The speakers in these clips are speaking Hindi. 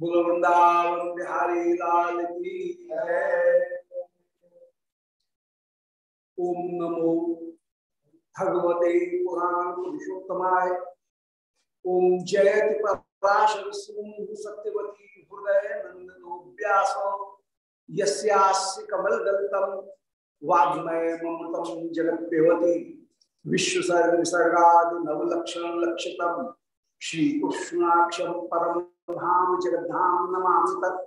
वृंदावन बिहारी लाल की ओम नमो भगवते पुराण पुरुषोत्तमाय। ओम जयति सत्यवती हृदय नंदनो व्यास। यस्यास्य कमल दलतम वाग्मय ममतम जगत पेवती विश्व सर्ग नवलक्षण लक्षितम श्री कृष्णाक्षम परम धाम जगद्धाम नमा तत्।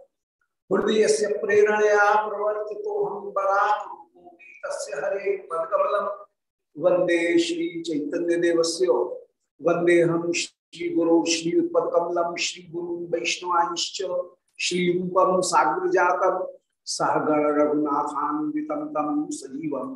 हृदय से प्रेरणया प्रवर्ति तो हम बराक हरे पदकमलम वंदे श्री चैतन्य देवस्य वंदे हम श्री गुरु श्री उत्पदकमलम श्री गुरु वैष्णवांश्च। श्री रूपम साग्र जातम सहगण रघुनाथान्वितम तम सजीवम।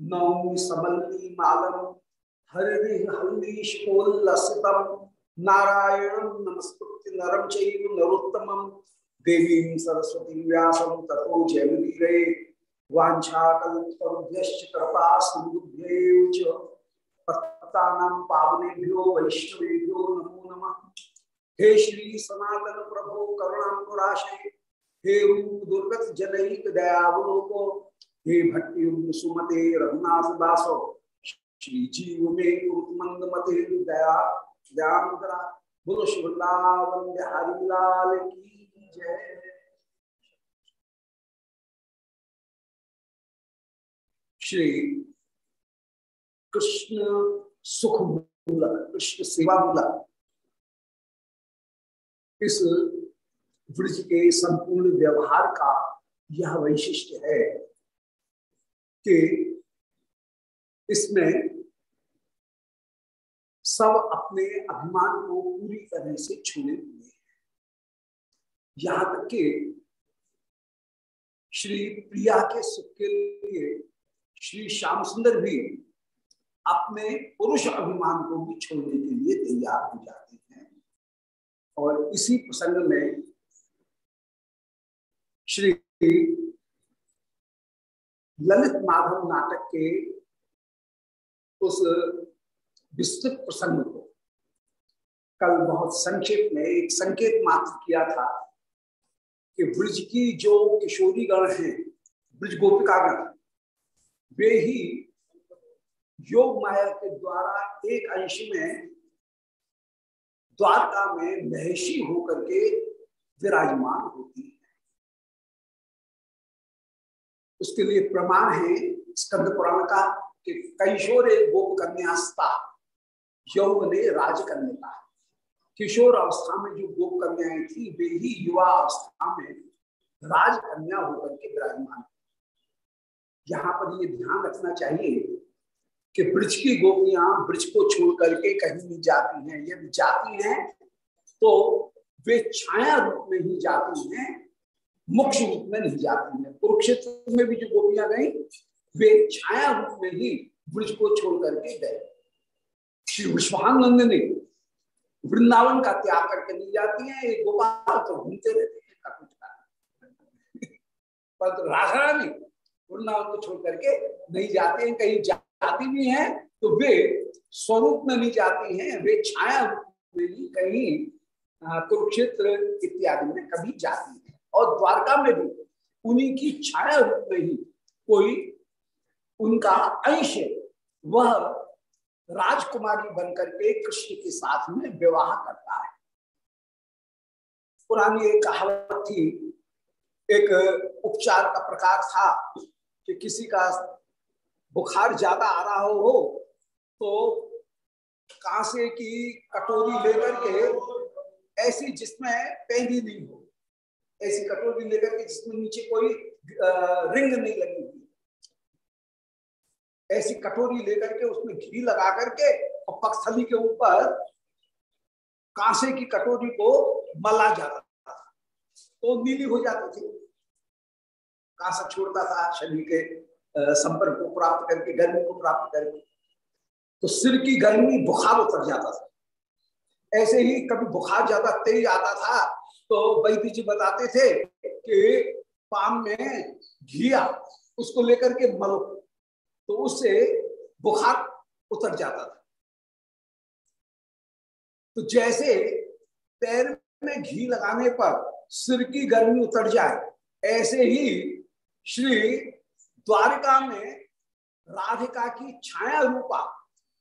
नौमि मालम हरि नारायणं नमस्कृत्य नरं चैव देवीं सरस्वती जयमुदीरे वाछाकुभ्य कृपा सिंधुभ्य पत्ता पावनेभ्यो वैष्णवेभ्यो नमो नमः। हे श्री सनातन प्रभो करुणाकुराशे हे दुर्गत जनक दयावलोको हे भट्टी सुमते रघुनाथ दासो श्री जीव में मंद मते दया बोलो लाल की जय। श्री कृष्ण सुख मूला कृष्ण सेवा मूला इस वृक्ष के संपूर्ण व्यवहार का यह वैशिष्ट है। कि इसमें सब अपने अभिमान को पूरी तरह से छूने हुए हैं। यहाँ तक कि श्री प्रिया के सुख के लिए श्री श्याम सुंदर भी अपने पुरुष अभिमान को भी छोड़ने के लिए तैयार हो जाते हैं। और इसी प्रसंग में श्री ललित माधव नाटक के उस विस्तृत प्रसंग को कल बहुत संक्षेप में एक संकेत मात्र किया था कि ब्रज की जो किशोरी गण है, ब्रज गोपिकागण, वे ही योग माया के द्वारा एक अंश में द्वारका में महेशी होकर के विराजमान होती है। उसके लिए प्रमाण है स्कंद पुराण का कि कैशोरे गोप कन्यास्ता यौव ने राज कन्या किशोर अवस्था में जो गोप कन्याएँ थी, वे ही युवा अवस्था में राजकन्या होकर के विराजमान। यहाँ पर ये ध्यान रखना चाहिए कि ब्रज की गोपियाँ ब्रज को छोड़ करके कहीं नहीं जाती हैं। यदि जाती हैं तो वे छाया रूप में ही जाती हैं मुख्य रूप में नहीं जाती है। कुरुक्षेत्र में भी जो गोपियाँ गई वे छाया रूप में ही ब्रज को छोड़ करके गए। श्री विश्वानंद ने वृंदावन का त्याग करके नहीं जाती है, ये गोपाल तो घूमते रहते हैं परंतु राधा रानी वृंदावन को छोड़ करके नहीं जाते हैं, कहीं जाती भी हैं तो वे स्वरूप में नहीं जाती हैं, वे छाया रूप में ही कहीं कुरुक्षेत्र इत्यादि में कभी जाती है और द्वारका में भी उन्हीं की छाया रूप में ही कोई उनका अंश वह राजकुमारी बनकर के कृष्ण के साथ में विवाह करता है। पुरानी एक कहावत थी एक उपचार का प्रकार था कि किसी का बुखार ज़्यादा आ रहा हो, तो कांसे की कटोरी लेकर के ऐसी जिसमें पैनी नहीं हो। ऐसी कटोरी लेकर के जिसमें नीचे कोई रिंग नहीं लगी हुई। ऐसी कटोरी लेकर के उसमें घी लगा करके और पक्षस्थली के ऊपर कांसे की कटोरी को मला जाता था। तो नीली हो जाती थी। कांसा छोड़ता था शरीर के संपर्क को प्राप्त करके, गर्मी को प्राप्त करके। तो सिर की गर्मी बुखार उतर जाता था। ऐसे ही कभी बुखार ज़्यादा तेज आता था तो वैद्य जी बताते थे कि पाम में घिया, उसको लेकर के मलो तो उससे बुखार उतर जाता था। तो जैसे पैर में घी लगाने पर सिर की गर्मी उतर जाए, ऐसे ही श्री द्वारिका में राधिका की छाया रूपा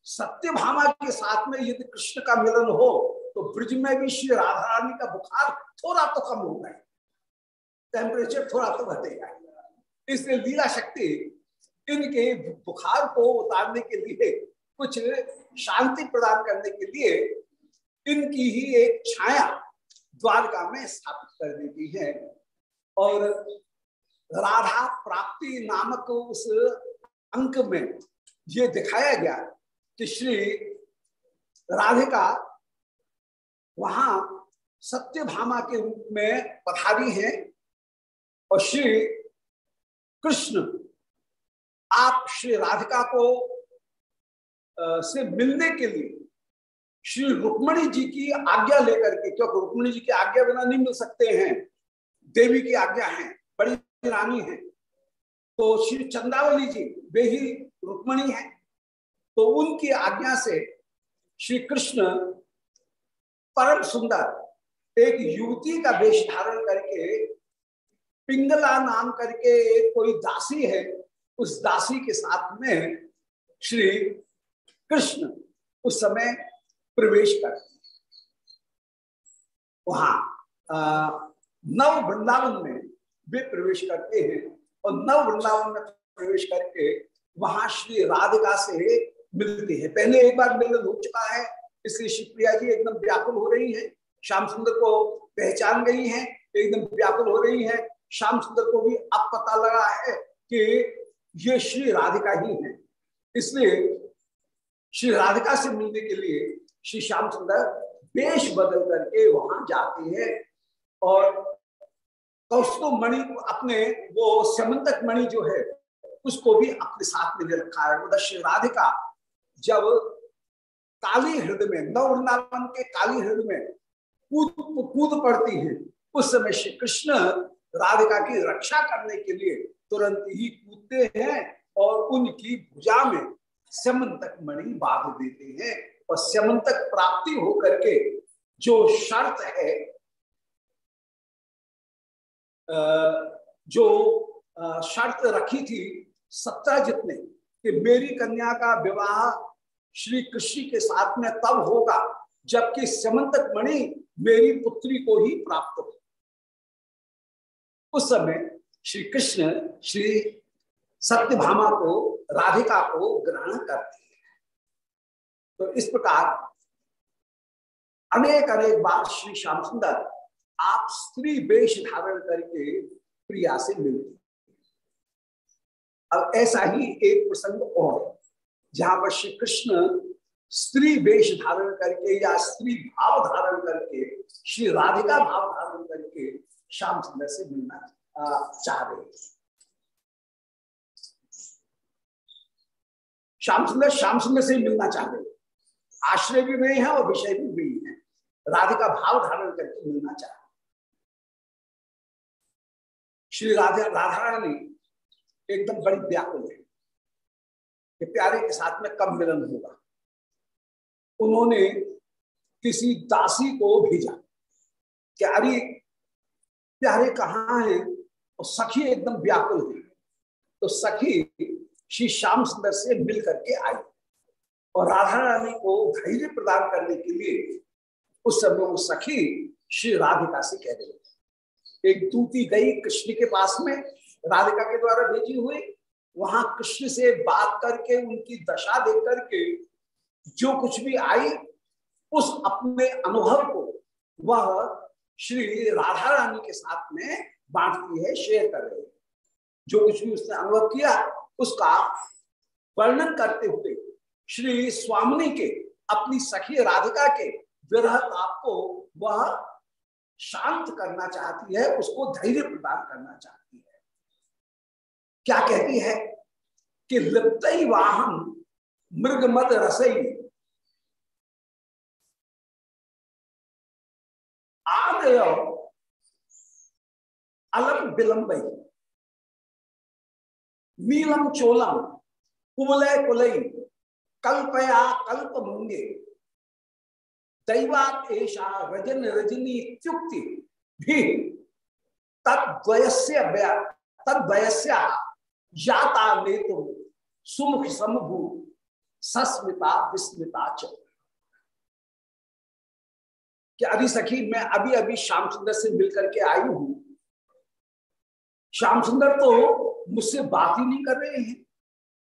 सत्य भामा के साथ में यदि कृष्ण का मिलन हो तो ब्रिज में भी श्री राधा रानी का बुखार थोड़ा तो कम होगा टेम्परेचर थोड़ा तो घटेगा। इसलिए लीला शक्ति, इनके बुखार को उतारने के लिए, कुछ शांति प्रदान करने के लिए, इनकी ही एक छाया द्वारका में स्थापित कर देती है। और राधा प्राप्ति नामक उस अंक में ये दिखाया गया कि श्री राधिका वहाँ सत्य भामा के रूप में पधारी है और श्री कृष्ण आप श्री राधिका को आ, से मिलने के लिए श्री रुक्मणी जी की आज्ञा लेकर के क्योंकि रुक्मणी जी की आज्ञा बिना नहीं मिल सकते हैं देवी की आज्ञा है बड़ी रानी है तो श्री चंदावली जी वे ही रुक्मणी है तो उनकी आज्ञा से श्री कृष्ण परम सुंदर। एक युवती का वेश धारण करके, पिंगला नाम करके एक कोई दासी है, उस दासी के साथ में श्री कृष्ण उस समय प्रवेश करते वहाँ नव वृंदावन में वे प्रवेश करते हैं और नव वृंदावन में प्रवेश करके वहाँ श्री राधिका से मिलते हैं। पहले एक बार मिलन हो चुका है इसलिए शिवप्रिया जी एकदम व्याकुल हो रही है, श्याम सुंदर को पहचान गई हैं, एकदम व्याकुल हो रही है। श्याम सुंदर को भी अब पता लगा है कि ये श्री राधिका ही है। इसलिए श्री राधिका से मिलने के लिए श्री श्याम सुंदर वेश बदल करके वहाँ जाते हैं और कौस्तुभ मणि अपने, वो समंतक मणि जो है, उसको भी अपने साथ में रखा है। मतलब श्री राधिका, जब काली हृदय में नव वृंदावन के काली हृदय में कूद कूद पड़ती है। उस समय श्री कृष्ण राधिका की रक्षा करने के लिए तुरंत ही कूदते हैं और उनकी भुजा में समंतक मणि बाँध देते हैं और समंतक प्राप्ति होकर के जो शर्त है जो शर्त रखी थी सत्याजित ने कि मेरी कन्या का विवाह श्री कृष्ण के साथ में तब होगा जबकि समंतक मणि मेरी पुत्री को ही प्राप्त हो। उस समय श्री कृष्ण श्री सत्यभामा को, राधिका को ग्रहण करते हैं। तो इस प्रकार अनेक अनेक बार श्री श्याम सुंदर आप स्त्री वेश धारण करके प्रिया से मिलते अब ऐसा ही एक प्रसंग और जहाँ पर श्री कृष्ण स्त्री वेश धारण करके या स्त्री भाव धारण करके, श्री राधिका भाव धारण करके श्याम सुंदर से मिलना चाह रहे श्याम सुंदर श्याम सुंदर से मिलना चाह रहे आश्रय भी वही है और विषय भी वही है। राधिका भाव धारण करके मिलना चाह श्री राधा राधा रानी एकदम बड़ी व्याकुल है। कि प्यारे के साथ में कब मिलन होगा। उन्होंने किसी दासी को भेजा। प्यारी, प्यारे कहाँ है? और सखी एकदम व्याकुल है तो सखी श्री श्याम सुंदर से मिल करके आई। और राधा रानी को धैर्य प्रदान करने के लिए उस समय वो सखी श्री राधिका से कह रही एक दूती गई कृष्ण के पास में, राधिका के द्वारा भेजी हुई वहाँ कृष्ण से बात करके, उनकी दशा देख करके, जो कुछ भी आई, उस अपने अनुभव को वह श्री राधा रानी के साथ में बांटती है, शेयर कर रही है। जो कुछ भी उसने अनुभव किया, उसका वर्णन करते हुए श्री स्वामिनी के, अपनी सखी राधिका के विरह ताप को वह शांत करना चाहती है, उसको धैर्य प्रदान करना चाहती है। क्या कहती है कि लिप्त वाहन मृगमद रसई। आदय अलम विलंबई नीलम चोलम कुबलय कुलई। कल्पया कल्प मुंगे। दैवात ऐसा रजन रजनी इत्युक्ति। भी। तद्वयस्य तद्वयस्य। जाता नेतु सुमुख समभू, सस्मिता विस्मिता च। कि अभी सखी, मैं अभी अभी श्याम सुंदर से मिलकर के आई हूँ। श्याम सुंदर तो मुझसे बात ही नहीं कर रहे हैं।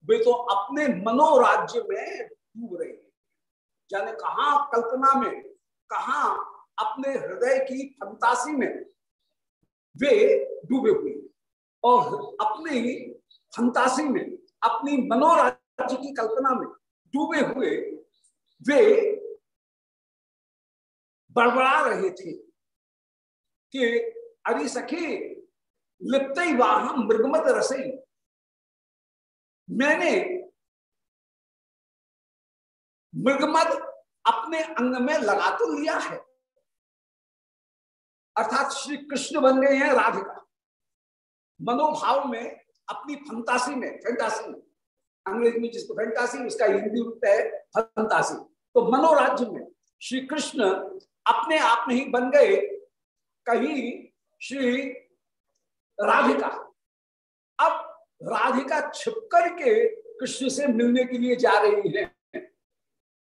वे तो अपने मनोराज्य में डूब रहे हैं। जाने कहा कल्पना में, कहा अपने हृदय की फंतासी में वे डूबे हुए और अपनी फंतासी में, अपनी मनोराज्य की कल्पना में डूबे हुए, वे बड़बड़ा रहे थे कि, अरे सखी, लिप्त वाहम मृगमत रसई मैंने मृगमद अपने अंग में लगा तो लिया है। अर्थात श्री कृष्ण बन गए हैं राधिका। मनोभाव में अपनी फंतासी में फैंटासी में, अंग्रेज़ी में जिसको फैंटासी उसका हिंदी रूप है फंतासी तो मनोराज्य में श्री कृष्ण अपने आप में ही बन गए, कहीं श्री राधिका। अब राधिका छिप करके कृष्ण से मिलने के लिए जा रही है।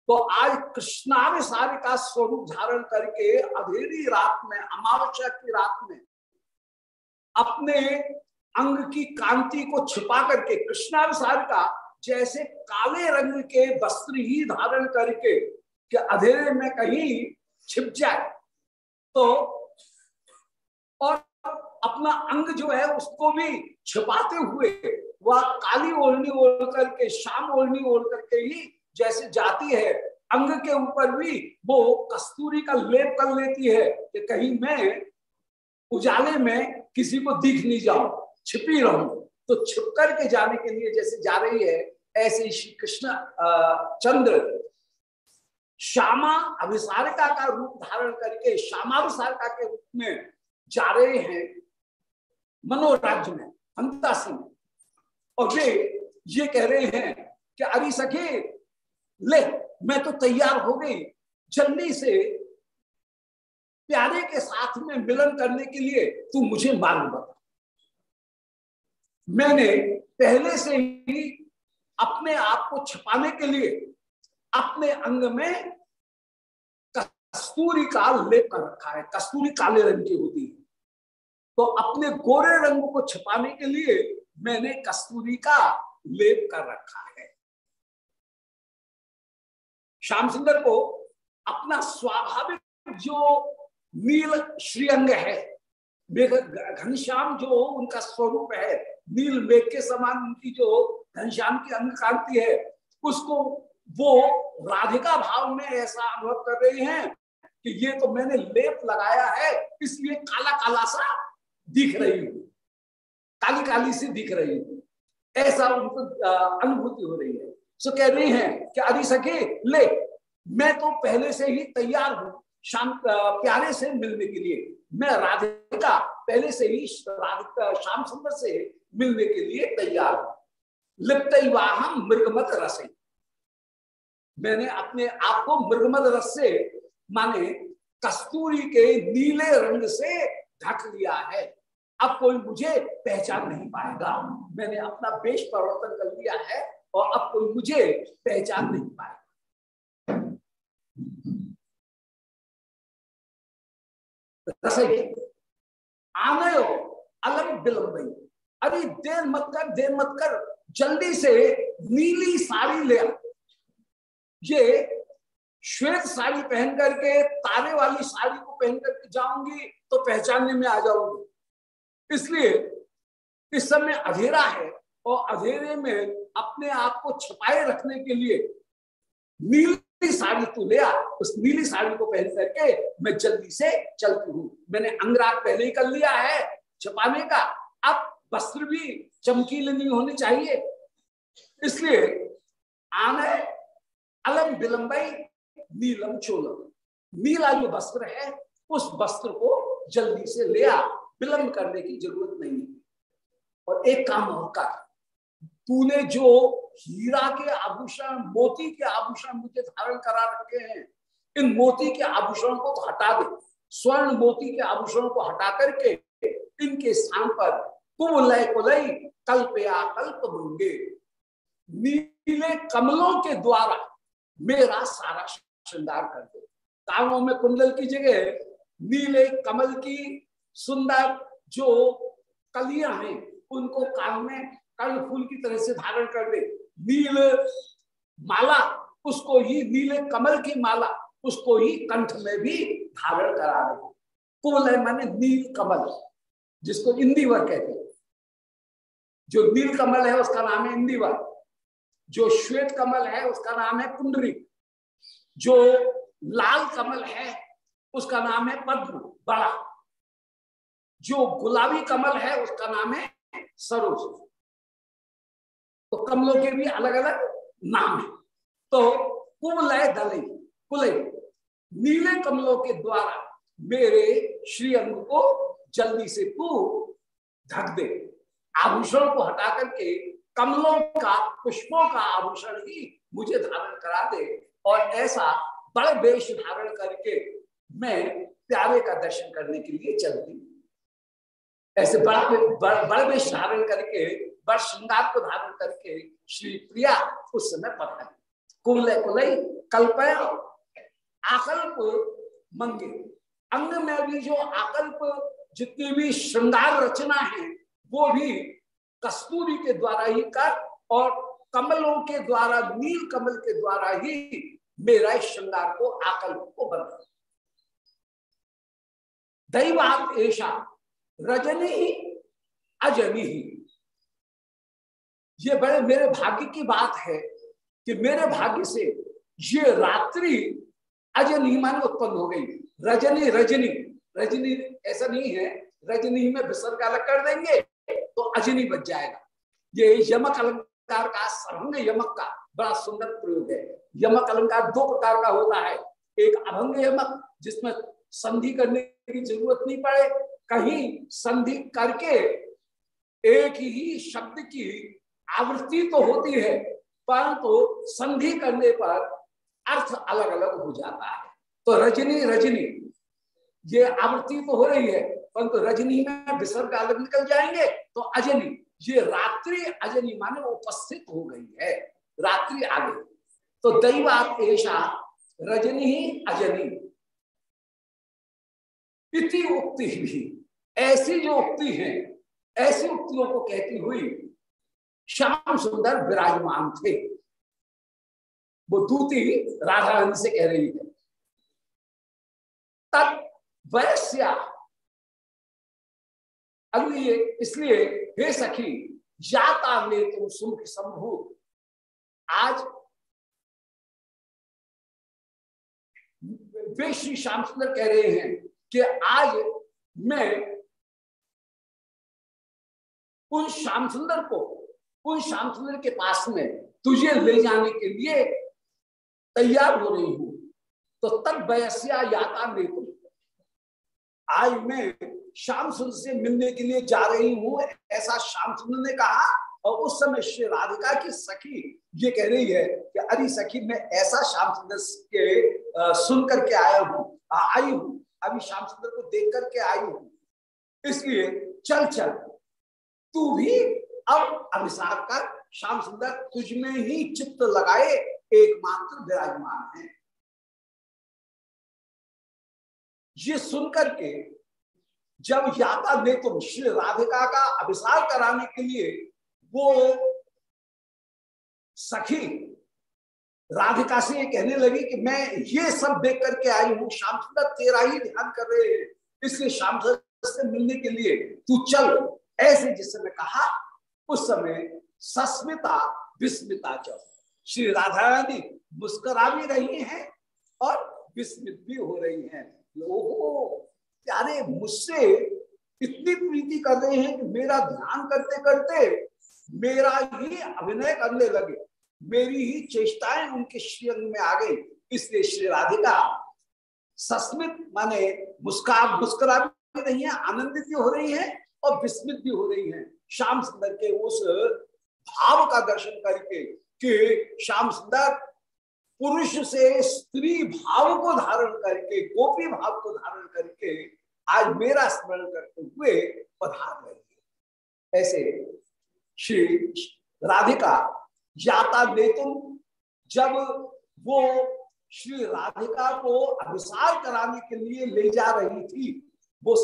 तो आज कृष्णाविसार का स्वरूप धारण करके अधेरी रात में, अमावस्या की रात में अपने अंग की कांति को छिपा करके कृष्णाविसार का, जैसे काले रंग के वस्त्र ही धारण करके कि अधेरे में कहीं छिप जाए तो और अपना अंग जो है उसको भी छिपाते हुए, वह काली ओढ़नी ओढ़ करके, शाम ओढ़नी ओढ़ करके ही जैसे जाती है, अंग के ऊपर भी वो कस्तूरी का लेप कर लेती है कि कहीं मैं उजाले में किसी को दिख नहीं जाऊँ। छिपी रहूँ। तो छिप करके जाने के लिए जैसे जा रही है, ऐसे श्री कृष्ण चंद्र श्यामा अभिसारिका का रूप धारण करके श्यामाभिसारिका के रूप में जा रहे हैं मनोराज्य में अंतासी में और वे ये कह रहे हैं कि, अरे सखे, ले, मैं तो तैयार हो गई। जल्दी से प्यारे के साथ में मिलन करने के लिए तू मुझे मालूम बता मैंने पहले से ही अपने आप को छिपाने के लिए अपने अंग में कस्तूरी का लेप कर रखा है। कस्तूरी काले रंग की होती है। तो अपने गोरे रंग को छिपाने के लिए मैंने कस्तूरी का लेप कर रखा है। श्याम सुंदर को अपना स्वाभाविक जो नील श्रीअंग है घनश्याम जो उनका स्वरूप है नील मेघ के समान उनकी जो घनश्याम की अंग कांति है, उसको वो राधिका भाव में ऐसा अनुभव कर रहे हैं कि ये तो मैंने लेप लगाया है, इसलिए काला काला सा दिख रही हूँ। काली काली सी दिख रही हूँ। ऐसा उनको अनुभूति हो रही है। सो कह रही हैं कि अरे सके ले, मैं तो पहले से ही तैयार हूँ शाम प्यारे से मिलने के लिए। मैं राधिका पहले से ही राधिका, श्याम सुंदर से मिलने के लिए तैयार हूँ। लिप्त वाहम मृगमत रस। मैंने अपने आप को मृगमत रस से, माने कस्तूरी के नीले रंग से ढक लिया है। अब कोई मुझे पहचान नहीं पाएगा। मैंने अपना वेश परिवर्तन कर लिया है और अब कोई मुझे पहचान नहीं पाएगा। आने अलग विलंब अरे देर मत कर, देर मत कर, जल्दी से नीली साड़ी ले ये श्वेत साड़ी पहन करके, तारे वाली साड़ी को पहन करके जाऊँगी तो पहचानने में आ जाऊँगी। इसलिए इस समय अधेरा है और अधेरे में अपने आप को छुपाए रखने के लिए नीली साड़ी तू ले आ। उस नीली साड़ी को पहन करके मैं जल्दी से चलती हूँ। मैंने अंगराग पहले ही कर लिया है छपाने का। अब वस्त्र भी चमकीले नहीं होने चाहिए। इसलिए आने अलम विलंबई, नीलम चोलम। नीला जो वस्त्र है, उस वस्त्र को जल्दी से ले आ, विलंब करने की ज़रूरत नहीं है। और एक काम और कर तूने जो हीरा के आभूषण, मोती के आभूषण मुझे धारण करा रखे हैं, इन मोती के आभूषणों को तो हटा दे। स्वर्ण मोती के आभूषणों को हटा करके इनके स्थान पर कुलय कुलय कल्पया कल्प मंगे नीले कमलों के द्वारा मेरा सारा श्रृंगार कर दे। कानों में कुंडल की जगह नीले कमल की सुंदर जो कलियाँ हैं, उनको कान में कल फूल की तरह से धारण कर दे। नील माला, उसको ही नीले कमल की माला, उसको ही कंठ में भी धारण करा दे। कुल है माने नील कमल, जिसको इंदिवर कहते जो नील कमल है उसका नाम है इंदिवर जो श्वेत कमल है उसका नाम है कुंडरी। जो लाल कमल है उसका नाम है पद्म, बड़ा। जो गुलाबी कमल है उसका नाम है सरोज। तो कमलों के भी अलग अलग नाम है। तो कुमलय दले कुले। नीले कमलों के द्वारा मेरे श्री अंग को जल्दी से तू ढक दे। आभूषण को हटा करके कमलों का, पुष्पों का आभूषण ही मुझे धारण करा दे और ऐसा बड़े वेश धारण करके मैं प्यारे का दर्शन करने के लिए चलती ऐसे बड़ा बड़े वेश धारण करके, बड़ श्रृंगार को धारण करके श्री प्रिया उस समय पता कुल कुलई, कल्पया, आकल्प मंगे। अंग में भी जो आकल्प, जितनी भी श्रृंगार रचना है, वो भी कस्तूरी के द्वारा ही कर और कमलों के द्वारा, नील कमल के द्वारा ही मेरा श्रृंगार को आकल्प को बना दैवात ऐसा, रजनी ही, अजनी ही। ये बड़े मेरे भाग्य की बात है कि मेरे भाग्य से ये रात्रि अजनी माने उत्पन्न हो गई। रजनी रजनी रजनी ऐसा नहीं है, रजनी में विसर्ग अलग कर देंगे। तो अजनी बच जाएगा। ये यमक अलंकार का सरभंग यमक का बड़ा सुंदर प्रयोग है। यमक अलंकार दो प्रकार का होता है। एक अभंग यमक, जिसमें संधि करने की ज़रूरत नहीं पड़े, कहीं संधि करके एक ही शब्द की आवृत्ति तो होती है, परंतु तो संधि करने पर अर्थ अलग अलग हो जाता है। तो रजनी रजनी, ये आवृत्ति तो हो रही है परंतु रजनी में विसर्ग अलग निकल जाएँगे तो अजनी, ये रात्रि अजनी माने उपस्थित हो गई है, रात्रि आ गई तो दैवात ऐसा रजनी ही अजनी। इति उक्ति भी ऐसी जो उक्ति है, ऐसी उक्तियों को कहती हुई श्याम सुंदर विराजमान थे। वो दूती राधा रानी से कह रही है। तब वैश्या अगली इसलिए, हे सखी, जाता ले तुम सुख संभू आज वे श्री श्याम सुंदर कह रहे हैं कि आज मैं उन श्याम सुंदर को, उन श्याम सुंदर के पास में तुझे ले जाने के लिए तैयार हो रही हूँ। तो तब वयस्या याता ले तुम। आज मैं श्याम सुंदर से मिलने के लिए जा रही हूँ, ऐसा श्याम सुंदर ने कहा, और उस समय श्री राधिका की सखी ये कह रही है कि, अरे सखी, मैं ऐसा श्याम सुंदर के सुन करके आया हूँ आई हूँ, अभी श्याम सुंदर को देख करके आई हूँ। इसलिए चल चल, तू भी अब अभिसार कर, श्याम सुंदर तुझ में ही चित्त लगाए, एकमात्र विराजमान है। ये सुनकर के जब याता ने तुम श्री राधिका का अभिसार कराने के लिए वो सखी राधिका से ये कहने लगी कि मैं ये सब देख करके आई हूँ श्याम सुंदर तेरा ही ध्यान कर रहे इसलिए श्याम सुंदर से मिलने के लिए तू चल। ऐसे जिस समय कहा, उस समय सस्मिता, विस्मिता च श्री राधा रानी मुस्करा भी रही हैं और विस्मित भी हो रही हैं। ओहो प्यारे, मुझसे इतनी प्रीति कर रहे हैं कि मेरा ध्यान करते करते मेरा ही अभिनय करने लगे। मेरी ही चेष्टाएँ उनके श्रीअंग में आ गई। इसलिए श्री राधिका, सस्मित माने मुस्का मुस्कुरा भी रही है, आनंदित भी हो रही है और विस्मित भी हो रही है। श्याम सुंदर के उस भाव का दर्शन करके कि श्याम सुंदर पुरुष से स्त्री भाव को धारण करके, गोपी भाव को धारण करके आज मेरा स्मरण करते हुए पधार रही है। ऐसे श्री राधिका याता ले तुम, जब वो श्री राधिका को अभिसार कराने के लिए ले जा रही थी, वो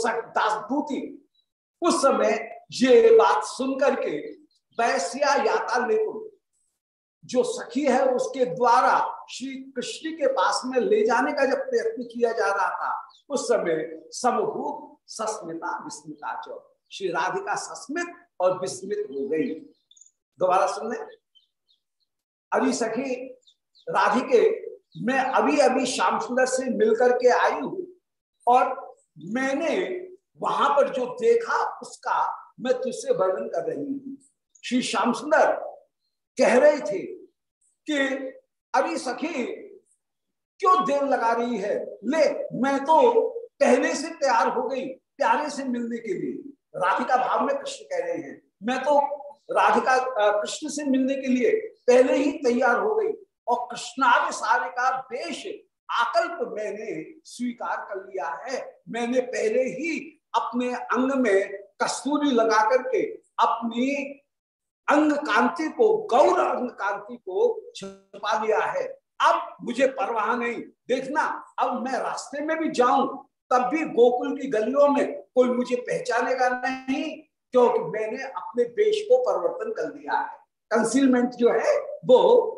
दूती उस समय ये बात सुनकर के वैश्या याता ले तुम जो सखी है उसके द्वारा श्री कृष्ण के पास में ले जाने का जब प्रयत्न किया जा रहा था, उस समय समभूत सस्मिता विस्मिता चो। श्री राधिका सस्मित और विस्मित हो गई। दोबारा सुनने अभी सखी, राधिके, मैं अभी अभी श्याम सुंदर से मिलकर के आई हूँ और मैंने वहाँ पर जो देखा, उसका मैं तुझसे वर्णन कर रही हूँ। श्री श्याम सुंदर कह रहे थे कि अभी सखी, क्यों देर लगा रही है? ले, मैं तो पहले से तैयार हो गई, प्यारे से मिलने के लिए। राधिका भाव में कृष्ण कह रहे हैं, मैं तो राधिका कृष्ण से मिलने के लिए पहले ही तैयार हो गई। और कृष्णाविसार का देश आकल्प मैंने स्वीकार कर लिया है। मैंने पहले ही अपने अंग में कस्तूरी लगा करके अपनी अंग कांति को, गौर अंग कांति को छुपा लिया है। अब मुझे परवाह नहीं। देखना, अब मैं रास्ते में भी जाऊँ, तब भी गोकुल की गलियों में कोई मुझे पहचानेगा नहीं, क्योंकि मैंने अपने वेश को परिवर्तन कर लिया है। कंसीलमेंट जो है, वो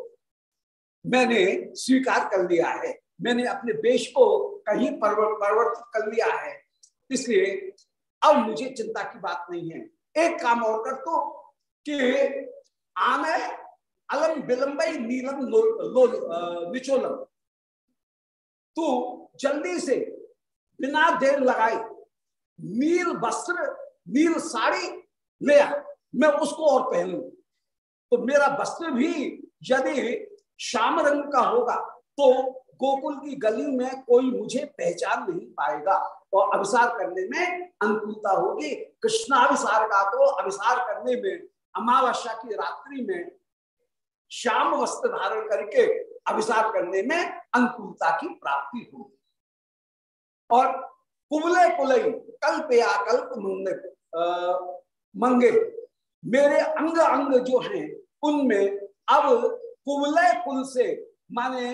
मैंने स्वीकार कर लिया है। मैंने अपने वेश को कहीं परिवर्तित कर लिया है। इसलिए अब मुझे चिंता की बात नहीं है। एक काम और कर तो कि आने अलम विलंबई नीलम निचोलम। तू जल्दी से बिना देर लगाए नील वस्त्र, नील साड़ी ले आ, मैं उसको और पहन। तो मेरा वस्त्र भी यदि श्याम रंग का होगा तो गोकुल की गली में कोई मुझे पहचान नहीं पाएगा। और अभिसार करने में अनुकूलता होगी। कृष्णाभिसार का तो अभिसार करने में अमावस्या की रात्रि में श्याम वस्त्र धारण करके अभिसार करने में अनुकूलता की प्राप्ति होगी। और कुबले कुलई, कल्प या कल्प मंगे, मेरे अंग अंग जो हैं, उनमें अब कुबले कुल से, माने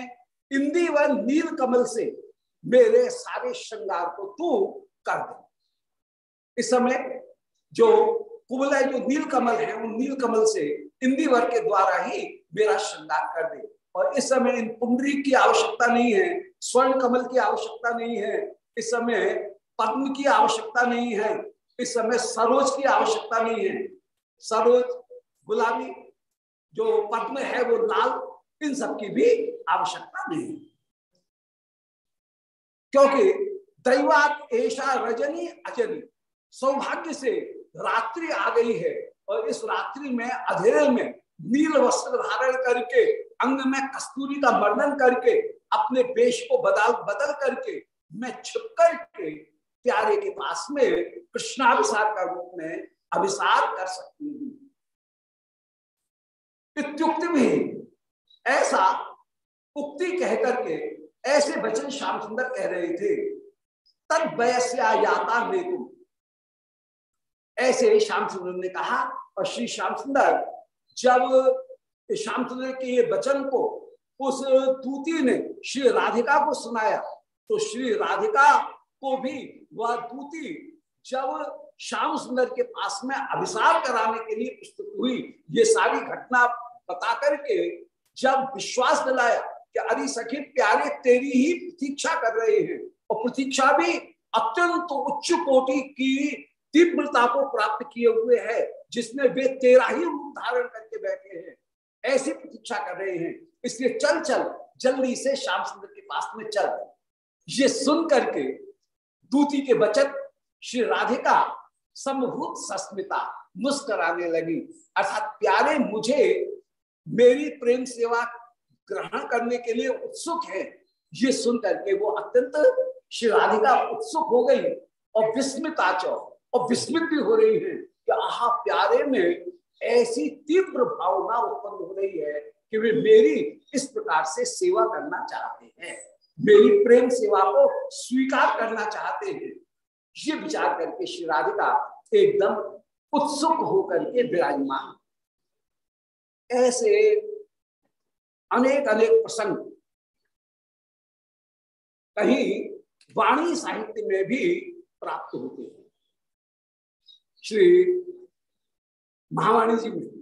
इंदी व नील कमल से, मेरे सारे श्रृंगार को तू कर दे। इस समय जो कुबलय जो नील कमल है, उन नील कमल से इंदिवर के द्वारा ही मेरा श्रृंगार कर दे। और इस समय इन पुंडरी की आवश्यकता नहीं है, स्वर्ण कमल की आवश्यकता नहीं है, इस समय पद्म की आवश्यकता नहीं है, इस समय सरोज की आवश्यकता नहीं है। सरोज, गुलाबी, जो पद्म है, वो लाल, इन सब की भी आवश्यकता नहीं क्योंकि दैवात ऐसा रजनी अजनी, सौभाग्य से रात्रि आ गई है और इस रात्रि में अधेरे में नील वस्त्र धारण करके, अंग में कस्तूरी का वर्णन करके, अपने वेश को बदल बदल करके, मैं छिप करके प्यारे के पास में कृष्णाभिसार का रूप में अभिसार कर सकती हूँ। इत्युक्ति भी ऐसा उक्ति कह करके ऐसे वचन श्याम सुंदर कह रहे थे तद वयस्या याता तुम ऐसे श्याम सुंदर ने कहा, और श्री श्याम सुंदर, जब श्याम सुंदर के वचन को उस दूती ने श्री राधिका को सुनाया तो श्री राधिका को भी वह दूती जब श्याम सुंदर के पास में अभिसार कराने के लिए प्रस्तुत हुई ये सारी घटना बता करके जब विश्वास दिलाया कि अरे सखी प्यारे, तेरी ही प्रतीक्षा कर रहे हैं, और प्रतीक्षा भी अत्यंत उच्च कोटि की तीव्रता को प्राप्त किए हुए है, जिसमें वे तेरा ही रूप धारण करके बैठे हैं। ऐसी प्रतीक्षा कर रहे हैं। इसलिए चल चल, जल्दी से श्याम सुंदर के पास में चल। ये सुन करके दूती के बचत श्री राधिका समभूत सस्मिता मुस्कराने लगी। अर्थात प्यारे, मुझे मेरी प्रेम सेवा ग्रहण करने के लिए उत्सुक है। ये सुन करके वो अत्यंत श्री राधिका उत्सुक हो गई और विस्मिता आचो। और विस्मित भी हो रही है कि आहा, प्यारे में ऐसी तीव्र भावना उत्पन्न हो रही है कि वे मेरी इस प्रकार से सेवा करना चाहते हैं। मेरी प्रेम सेवा को स्वीकार करना चाहते हैं। ये विचार करके श्री राधिका एकदम उत्सुक होकर के विराजमान। ऐसे अनेक अनेक प्रसंग कहीं वाणी साहित्य में भी प्राप्त होते हैं। श्री महावाणी जी में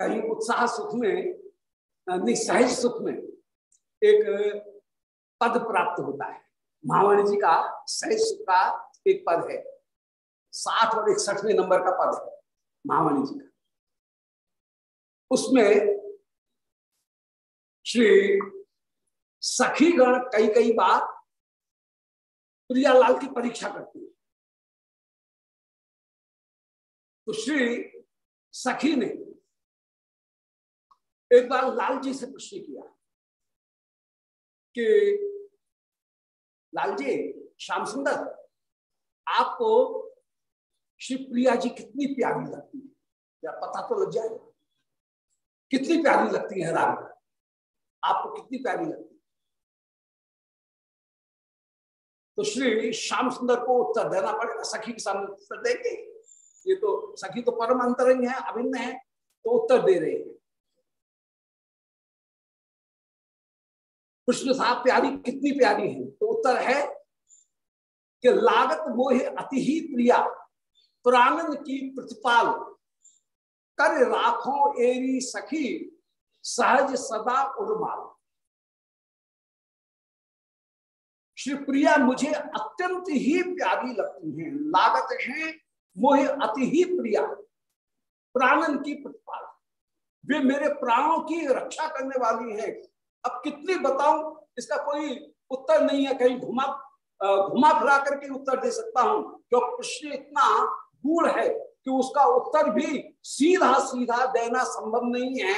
कहीं उत्साह सुख में निसहज सुख में एक पद प्राप्त होता है। महावाणी जी का सहज सुख का एक पद है। साठ और इकसठवें नंबर का पद है महावाणी जी का। उसमें श्री सखीगण कई कई बार प्रियालाल की परीक्षा करती है। तो श्री सखी ने एक बार लाल जी से प्रश्न किया कि लाल जी श्याम सुंदर, आपको श्री प्रिया जी कितनी प्यारी लगती है? या पता तो लग जाएगा कितनी प्यारी लगती है राम? आपको कितनी प्यारी लगती है? तो श्री श्याम सुंदर को उत्तर देना पड़ेगा, सखी के सामने उत्तर देंगे। ये तो सखी तो परम अंतरंग है, अभिन्न है तो उत्तर दे रहे हैं। कृष्ण साहब प्यारी, कितनी प्यारी है। तो उत्तर है कि लागत मोहे अति ही प्रिया, प्राणन की प्रतिपाल। कर राखो एरी सखी, सहज सदा उर्माल। श्री प्रिया, मुझे अत्यंत ही प्यारी लगती हैं। लागत है मोहे अति ही प्रिया प्राणन की प्रतिपाल वे मेरे प्राणों की रक्षा करने वाली है। अब कितनी बताऊँ, इसका कोई उत्तर नहीं है। कहीं घुमा घुमा फिरा करके उत्तर दे सकता हूँ। क्योंकि प्रश्न इतना गूढ़ है कि उसका उत्तर भी सीधा सीधा देना संभव नहीं है।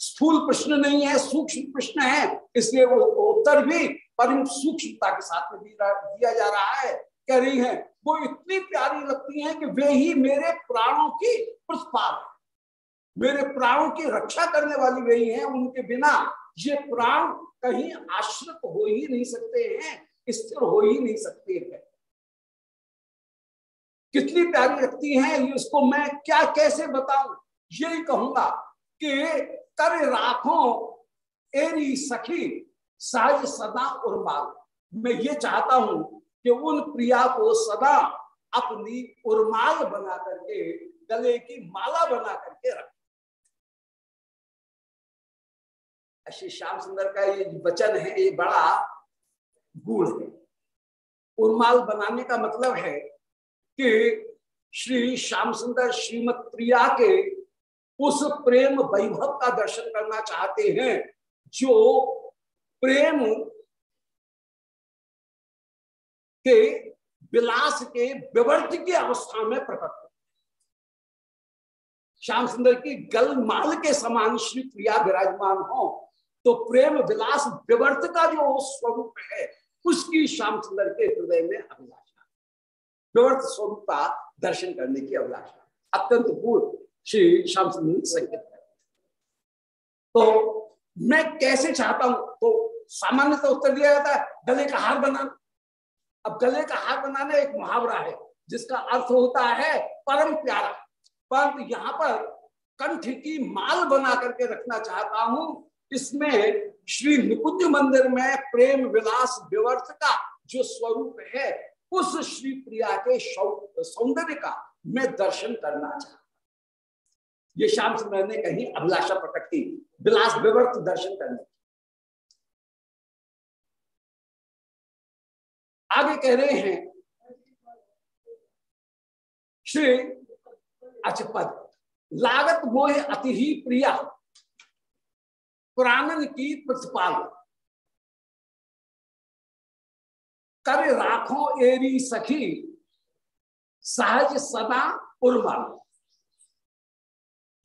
स्थूल प्रश्न नहीं है, सूक्ष्म प्रश्न है। इसलिए वो उत्तर भी परम सूक्ष्मता के साथ में दिया जा रहा है। कह रही है। वो इतनी प्यारी लगती हैं कि वे ही मेरे प्राणों की प्रतिपाल मेरे प्राणों की रक्षा करने वाली वही हैं उनके बिना ये प्राण कहीं आश्रित हो ही नहीं सकते हैं, स्थिर हो ही नहीं सकते हैं। कितनी प्यारी लगती हैं इसको मैं क्या, कैसे बताऊँ? यही कहूँगा कि कर राखो, एरी सखी सहज सदा उर्माल। मैं ये चाहता हूँ कि उन प्रिया को सदा अपनी उर्माल बना करके, गले की माला बना करके रख। श्री श्याम सुंदर का ये वचन है, ये बड़ा गुण है। उर्माल बनाने का मतलब है कि श्री श्याम सुंदर श्रीमद प्रिया के उस प्रेम वैभव का दर्शन करना चाहते हैं, जो प्रेम के विलास के विवर्त की अवस्था में प्रकट हो श्याम सुंदर की गलमाल के समान श्री प्रिया विराजमान हो तो प्रेम विलास विवर्त का जो स्वरूप है, उसकी श्याम सुंदर के हृदय में अभिलाषा। विवर्त स्वरूप का दर्शन करने की अभिलाषा। अत्यंत पूर्व श्री श्याम सुंदर संकेत तो मैं कैसे चाहता हूँ? तो सामान्य तो उत्तर दिया जाता है, गले का हार बनाना। अब गले का हार बनाना एक मुहावरा है, जिसका अर्थ होता है परम प्यारा। परंतु यहाँ पर कंठ की माल बना करके रखना चाहता हूँ, इसमें श्री निकुंज मंदिर में प्रेम विलास विवर्थ का जो स्वरूप है, उस श्री प्रिया के सौंदर्य का मैं दर्शन करना चाहता ये श्याम सुंदर ने कहीं, अभिलाषा प्रकट की, विलास विवर्त दर्शन करने। आगे कह रहे हैं, श्री अच्छा पद लागत मोह अति ही प्रिया, प्राणन की प्रतिपाल। कर राखो एरी सखी, सहज सदा उर्माल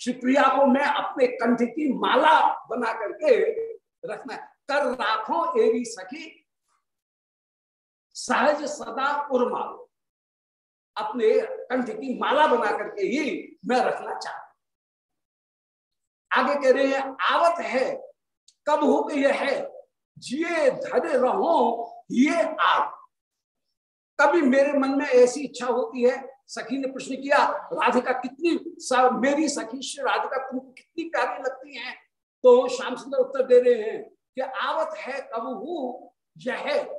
श्री प्रिया को मैं अपने कंठ की माला बना करके रखना कर राखो एरी सखी सहज सदा उर्मा अपने कंठ की माला बना करके ही मैं रखना चाहता आगे कह रहे हैं आवत है कब हो गई है जिए धरे रहो ये आग कभी मेरे मन में ऐसी इच्छा होती है सखी ने प्रश्न किया राधिका कितनी सा, मेरी सखी श्री राधिका तुमको कितनी प्यारी लगती हैं? तो श्याम सुंदर उत्तर दे रहे हैं कि आवत है कब हूँ यह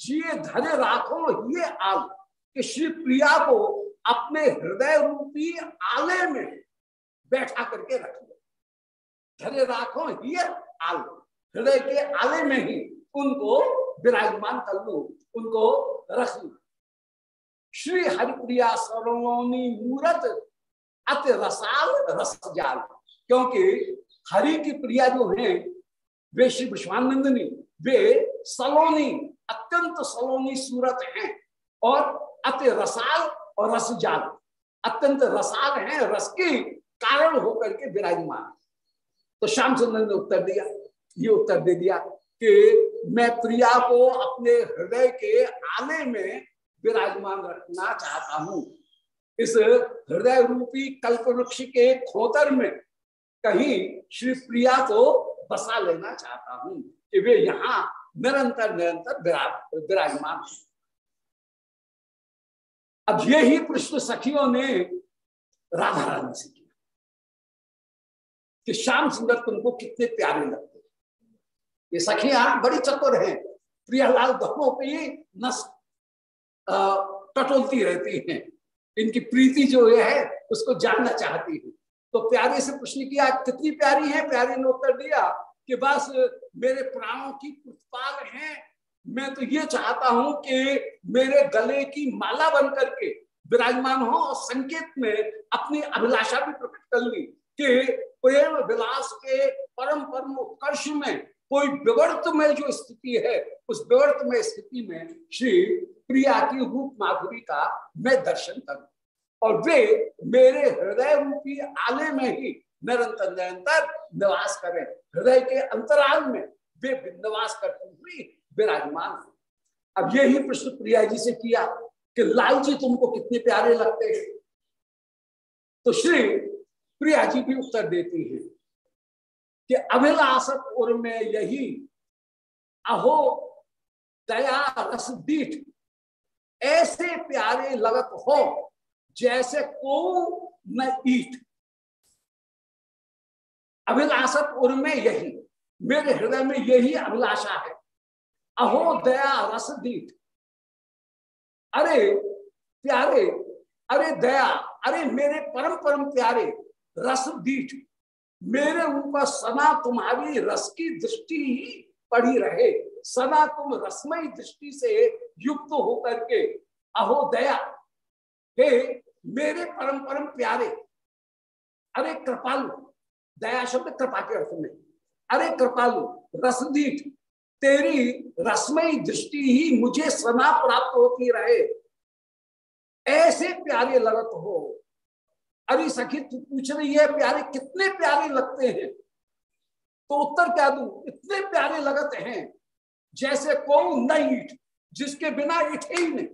जिए धरे राखो ये आग कि श्री प्रिया को अपने हृदय रूपी आले में बैठा करके रख लो धरे राखो ये आल, हृदय के आले में ही उनको विराजमान कर लो, उनको रख लो। श्री हरिप्रिया सरोनी मूरत अति रसाल रस जाल, क्योंकि हरि की प्रिया जो है, वे श्री विश्वानंदनी, वे सलोनी अत्यंत सलोनी सूरत हैं और अति रसाल और रस जाल। अत्यंत रसाल है, रस के कारण होकर के विराजमान। तो श्याम सुंदर ने उत्तर दिया, ये उत्तर दे दिया कि मैं प्रिया को अपने हृदय के आने में विराजमान रखना चाहता हूँ। इस हृदय रूपी कल्प वृक्ष के खोतर में कहीं श्री प्रिया को बसा लेना चाहता हूँ कि वे यहाँ निरंतर निरंतर विराजमान। अब ये ही प्रश्न सखियों ने राधा रानी से किया कि श्याम सुंदर तुमको कितने प्यारे लगते ये सखियाँ बड़ी चतुर हैं। प्रियालाल दोनों पे नस टटोलती रहती हैं। इनकी प्रीति जो है, उसको जानना चाहती है। तो प्यारे से प्रश्न किया, कितनी प्यारी है, प्यारी ने उत्तर दिया। कि बस मेरे प्राणों की प्रतिपाल हैं। मैं तो ये चाहता हूँ कि मेरे गले की माला बन करके विराजमान हो और संकेत में अपनी अभिलाषा भी प्रकट कर ली कि प्रेम विलास के परम परम उत्कर्ष में कोई विवर्त में जो स्थिति है, उस विवर्त में स्थिति में श्री प्रिया की रूप माधुरी का मैं दर्शन करूँ। और वे मेरे हृदय रूपी आले में ही निरंतर निरंतर निवास करें। हृदय के अंतराल में वे निवास करती हुई विराजमान अब यही प्रश्न प्रिया जी से किया कि लाल जी तुमको कितने प्यारे लगते हैं। तो श्री प्रिया जी भी उत्तर देती है कि अभिलाषक उर में यही अहो दया रस दीठ ऐसे प्यारे लगत हो जैसे को न ईट अभिलाषक उर में यही, मेरे हृदय में यही अभिलाषा है। अहो दया रस दीठ अरे प्यारे, अरे दया, अरे मेरे परम परम प्यारे रस दीठ मेरे ऊपर सना तुम्हारी रस की दृष्टि ही पड़ी रहे। सना तुम रसमय दृष्टि से युक्त होकर के अहो दया, हे मेरे परम परम प्यारे। अरे कृपालु दया शब्द कृपा के अर्थ में। अरे कृपालु रसदीठ तेरी रसमयी दृष्टि ही मुझे सना प्राप्त होती रहे। ऐसे प्यारे लगत हो। अरे सखी, तू पूछ रही है, प्यारे कितने प्यारे लगते हैं। तो उत्तर क्या दू? इतने प्यारे लगत हैं, जैसे को न जिसके बिना इठे ही नहीं।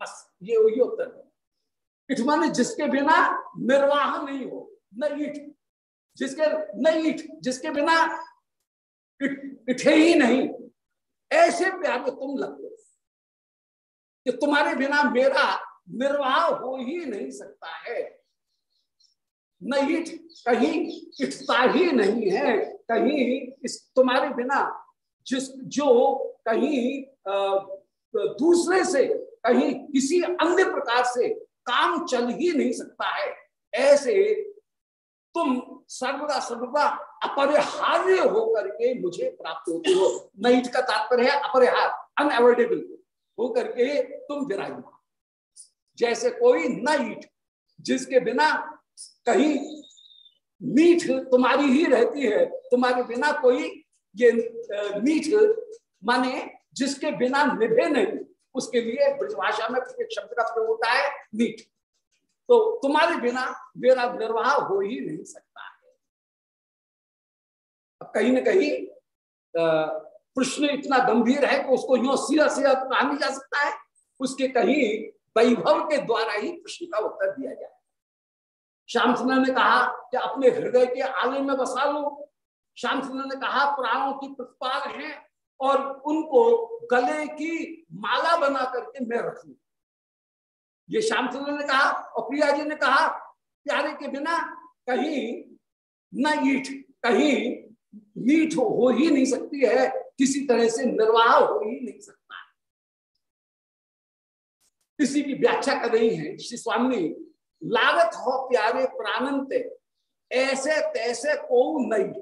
बस, ये वही उत्तर है। इठ माने जिसके बिना निर्वाह नहीं हो, न ईट। जिसके न ईट जिसके बिना इठे ही नहीं। ऐसे प्यारे तुम लगते कि तुम्हारे बिना मेरा निर्वाह हो ही नहीं सकता है। न ईट कहीं इठता ही नहीं है। कहीं इस, तुम्हारे बिना जिस, जो कहीं दूसरे से, कहीं किसी अन्य प्रकार से काम चल ही नहीं सकता है। ऐसे तुम सर्वदा सर्वदा अपरिहार्य होकर के मुझे प्राप्त होते हो। नईट का तात्पर्य है अपरिहार अनएवॉइडेबल होकर के तुम विराजमान। जैसे कोई न ईट, जिसके बिना कहीं मीठ तुम्हारी ही रहती है, तुम्हारे बिना कोई ये मीठ, माने जिसके बिना निभे नहीं, उसके लिए ब्रजभाषा में एक शब्द का प्रयोग होता है मीठ। तो तुम्हारे बिना मेरा निर्वाह हो ही नहीं सकता। कहीं ना कहीं प्रश्न इतना गंभीर है कि उसको यो सीधा सीधा तो कहा नहीं जा सकता है। उसके कहीं वैभव के द्वारा ही प्रश्न का उत्तर दिया जाए श्याम सुंदर ने कहा कि अपने हृदय के आले में बसा लो। श्याम सुंदर ने कहा, प्राणों की प्रतिपाल है और उनको गले की माला बना करके मैं रख लू। ये श्याम सुंदर ने कहा और प्रिया जी ने कहा, प्यारे के बिना कहीं न ईठ कहीं मीठ हो ही नहीं सकती है, किसी तरह से निर्वाह हो ही नहीं सकता। इसी की व्याख्या कर रही है श्री स्वामी, लागत हो प्यारे प्राणंत, ऐसे तैसे को नहीं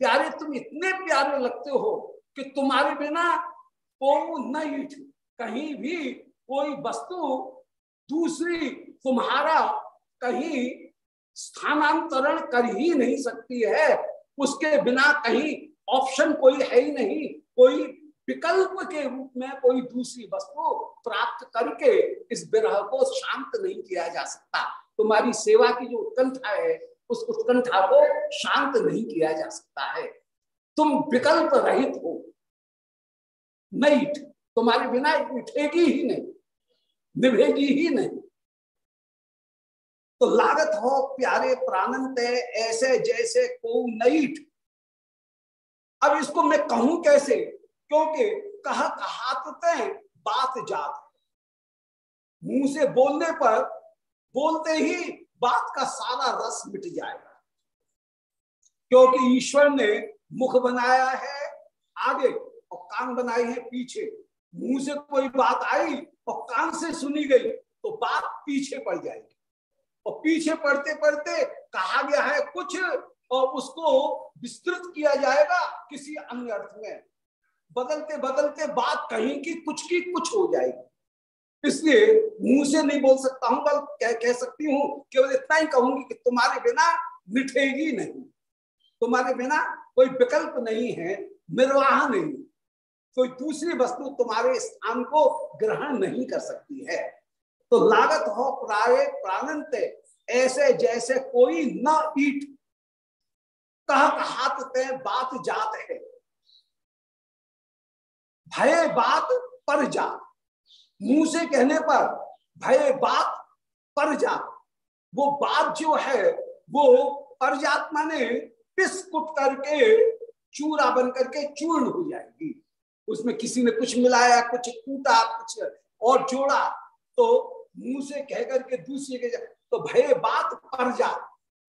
प्यारे तुम इतने प्यारे लगते हो कि तुम्हारे बिना को नहीं कहीं भी कोई वस्तु दूसरी तुम्हारा कहीं स्थानांतरण कर ही नहीं सकती है। उसके बिना कहीं ऑप्शन कोई है ही नहीं। कोई विकल्प के रूप में कोई दूसरी वस्तु प्राप्त करके इस विरह को शांत नहीं किया जा सकता। तुम्हारी सेवा की जो उत्कंठा है, उस उत्कंठा को शांत नहीं किया जा सकता है। तुम विकल्प रहित हो। नहीं, तुम्हारे बिना उठेगी ही नहीं, निभेगी ही नहीं। तो लागत हो, प्यारे प्राणंत ऐसे जैसे को नईट। अब इसको मैं कहूँ कैसे? क्योंकि कहा कहाते बात जात। मुँह से बोलने पर बोलते ही बात का सारा रस मिट जाएगा। क्योंकि ईश्वर ने मुख बनाया है आगे और कान बनाए हैं पीछे। मुँह से कोई बात आई और कान से सुनी गई तो बात पीछे पड़ जाएगी। और पीछे पढ़ते पढ़ते कहा गया है कुछ और उसको विस्तृत किया जाएगा किसी अन्य अर्थ में। बदलते बदलते बात कहीं की कुछ की कुछ हो जाएगी। इसलिए मुँह से नहीं बोल सकता हूँ बल कह, कह सकती हूँ केवल इतना ही कहूँगी कि तुम्हारे बिना मिठेगी नहीं। तुम्हारे बिना कोई विकल्प नहीं है निर्वाह नहीं। कोई दूसरी वस्तु तुम्हारे स्थान को ग्रहण नहीं कर सकती है। तो लागत हो प्राय प्राणंत, ऐसे जैसे कोई न ईट। कह हाथ ते बात जात है। भय बात पर जा। मुँह से कहने पर भय बात पर जा। वो बात जो है, वो परजात माने पिस कुट करके, चूरा बन करके चूर्ण हो जाएगी। उसमें किसी ने कुछ मिलाया, कुछ कूटा, कुछ और जोड़ा तो मुँह से कह करके दूसरे के तो भय बात पर जा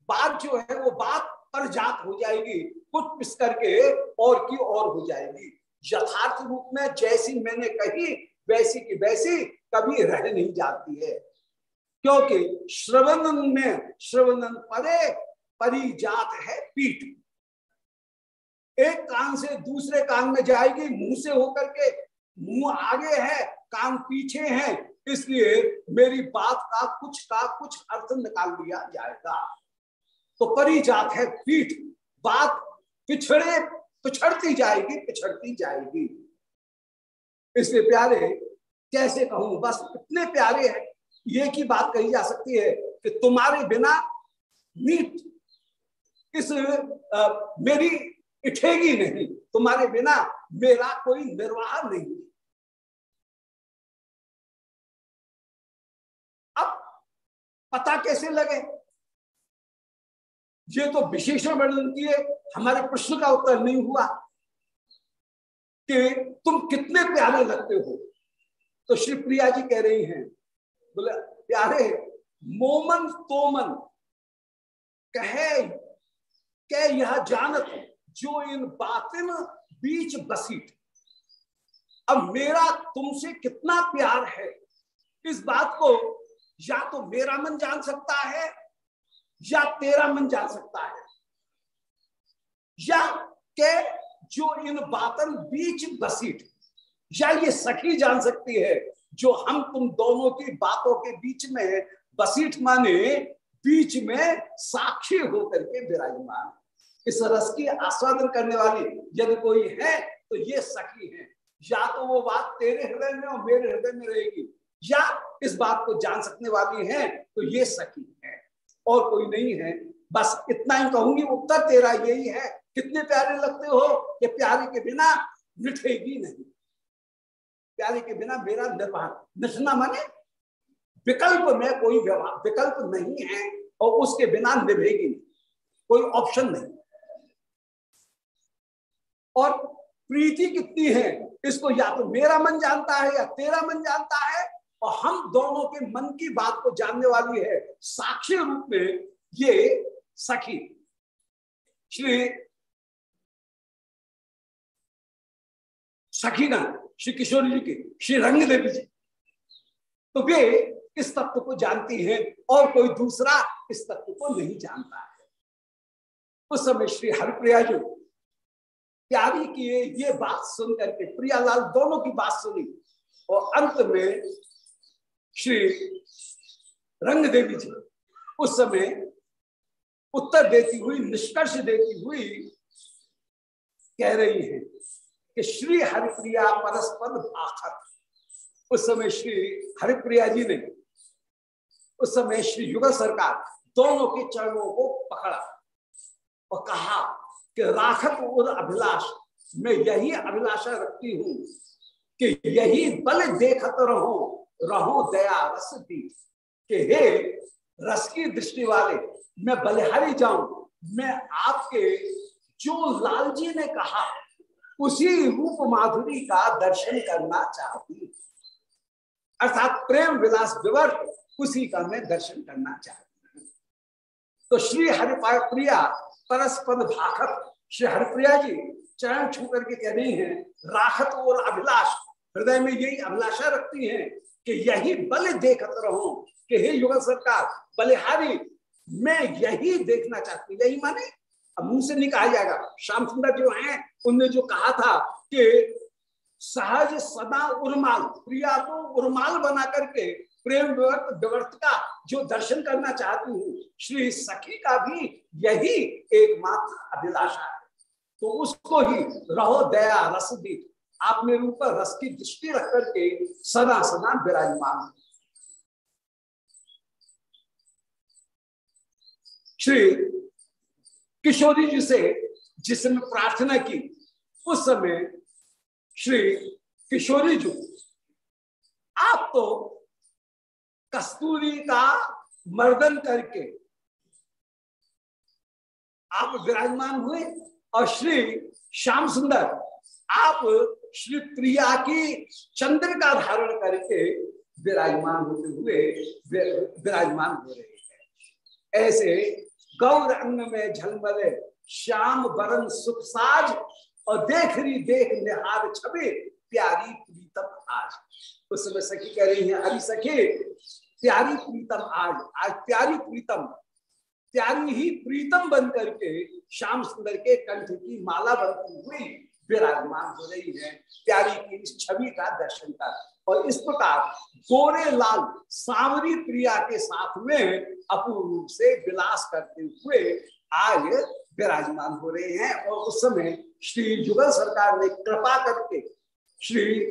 बात जो है वो बात पर जात हो जाएगी। कुछ पिस करके और की और हो जाएगी। यथार्थ रूप में जैसी मैंने कही, वैसी की वैसी कभी रह नहीं जाती है। क्योंकि श्रवणन में श्रवणन परे परिजात है पीठ। एक कान से दूसरे कान में जाएगी, मुँह से होकर के मुँह आगे है, कान पीछे है इसलिए मेरी बात का कुछ का कुछ अर्थ निकाल लिया जाएगा। तो परी जात है पीठ बात पिछड़े पिछड़ती जाएगी पिछड़ती जाएगी। इसलिए प्यारे कैसे कहूँ बस इतने प्यारे हैं ये की बात कही जा सकती है कि तुम्हारे बिना मीट इस आ, मेरी इठेगी नहीं तुम्हारे बिना मेरा कोई निर्वाह नहीं। पता कैसे लगे? ये तो विशेषण वर्णन किए, हमारे प्रश्न का उत्तर नहीं हुआ। कि तुम कितने प्यारे लगते हो? तो श्री प्रिया जी कह रही हैं, बोले, प्यारे, मोमन तोमन, कहे, कह यह जानत जो इन बातिन बीच बसीट। अब मेरा तुमसे कितना प्यार है? इस बात को या तो मेरा मन जान सकता है, या तेरा मन जान सकता है। या के जो इन बातन बीच बसीट, या ये सखी जान सकती है, जो हम तुम दोनों की बातों के बीच में बसीठ माने, बीच में साक्षी होकर के विराजमान। इस रस की आस्वादन करने वाली यदि कोई है तो ये सखी है। या तो वो बात तेरे हृदय में और मेरे हृदय में रहेगी, या इस बात को जान सकने वाली है तो ये सखी है, और कोई नहीं है। बस इतना ही कहूँगी, उत्तर तेरा यही है। कितने प्यारे लगते हो कि प्यारे के बिना मिठेगी नहीं। प्यारे के बिना मेरा निर्वाह निठना माने विकल्प में कोई व्यवहार, विकल्प नहीं है, और उसके बिना निभेगी नहीं। कोई ऑप्शन नहीं। और प्रीति कितनी है, इसको या तो मेरा मन जानता है या तेरा मन जानता है और हम दोनों के मन की बात को जानने वाली है, साक्षी रूप में ये सखी। श्री सखी सखीगण श्री किशोर जी की, श्री रंग देवी जी। तो वे इस तत्व को जानती हैं और कोई दूसरा इस तत्व को नहीं जानता है। उस समय श्री हरिप्रिया जी, प्यारी किए ये बात सुन करके प्रियालाल दोनों की बात सुनी और अंत में श्री रंग देवी जी। उस समय उत्तर देती हुई, निष्कर्ष देती हुई कह रही है कि श्री हरिप्रिया परस्पर भाखत उस समय श्री हरिप्रिया जी ने, उस समय श्री युगल सरकार दोनों के चरणों को पकड़ा और कहा कि राखत और अभिलाष, मैं यही अभिलाषा रखती हूँ कि यही बल देखत रहो। रहो दया, रस दी के हे रस की दृष्टि वाले, मैं बलिहारी जाऊँ। मैं आपके जो लाल जी ने कहा, उसी रूप माधुरी का दर्शन करना चाहती अर्थात प्रेम विलास विवर्त, उसी का मैं दर्शन करना चाहती हूँ। तो श्री हरिपाय प्रिया परस्पर भाखत, श्री हरिप्रिया जी चरण छू करके कह रही हैं राहत और अभिलाष, हृदय में यही अभिलाषा रखती हैं। कि यही बल देखत रहो कि हे युगल सरकार, बलिहारी, मैं यही देखना चाहती यही माने? अब मुँह से नहीं कहा जाएगा। श्याम सुंदर जो है, उनने जो कहा था कि सहज सदा उर्माल, प्रिया को उर्माल बना करके प्रेम विवर्त विवर्त का जो दर्शन करना चाहती हूँ, श्री सखी का भी यही एकमात्र अभिलाषा है। तो उसको ही रहो दया रस दी आप मेरे ऊपर रस की दृष्टि रख करके सदा सदा विराजमान श्री किशोरी जी से जिसने प्रार्थना की, उस समय श्री किशोरी जी, आप तो कस्तूरी का मर्दन करके आप विराजमान हुए और श्री श्याम सुंदर, आप श्री प्रिया की चंद्र का धारण करके विराजमान होते हुए विराजमान हो रहे हैं। ऐसे गौर अंग में झलमले, श्याम वरण सुख साज और देख रही देख निहार छबे प्यारी प्रीतम आज। उस समय सखी कह रही है, अरे सखी, प्यारी प्रीतम आज आज प्यारी प्रीतम। प्यारी ही प्रीतम बन करके श्याम सुंदर के कंठ की माला बनती हुई विराजमान हो रही है। प्यारी की इस छवि का दर्शन कर। और इस प्रकार गोरे लाल सांवरी प्रिया के साथ में अपूर्ण रूप से विलास करते हुए आज विराजमान हो रहे हैं। और उस समय श्री जुगल सरकार ने कृपा करके, श्री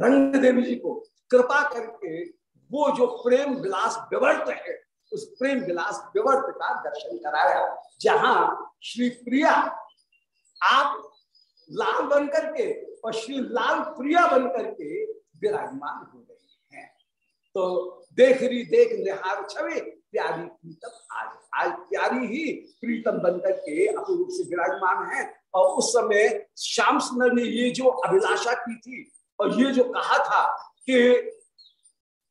रंग देवी जी को कृपा करके वो जो प्रेम विलास विवर्त है, उस प्रेम विलास विवर्त का दर्शन कराया, जहाँ श्री प्रिया आप लाल बन करके और श्री लाल प्रिया बन करके विराजमान हो रही हैं। तो देख रही देख निहार छवे, प्यारी प्रीतम आज आज प्यारी ही प्रीतम बनकर के अपने रूप से विराजमान है। और उस समय श्याम सुंदर ने ये जो अभिलाषा की थी और ये जो कहा था कि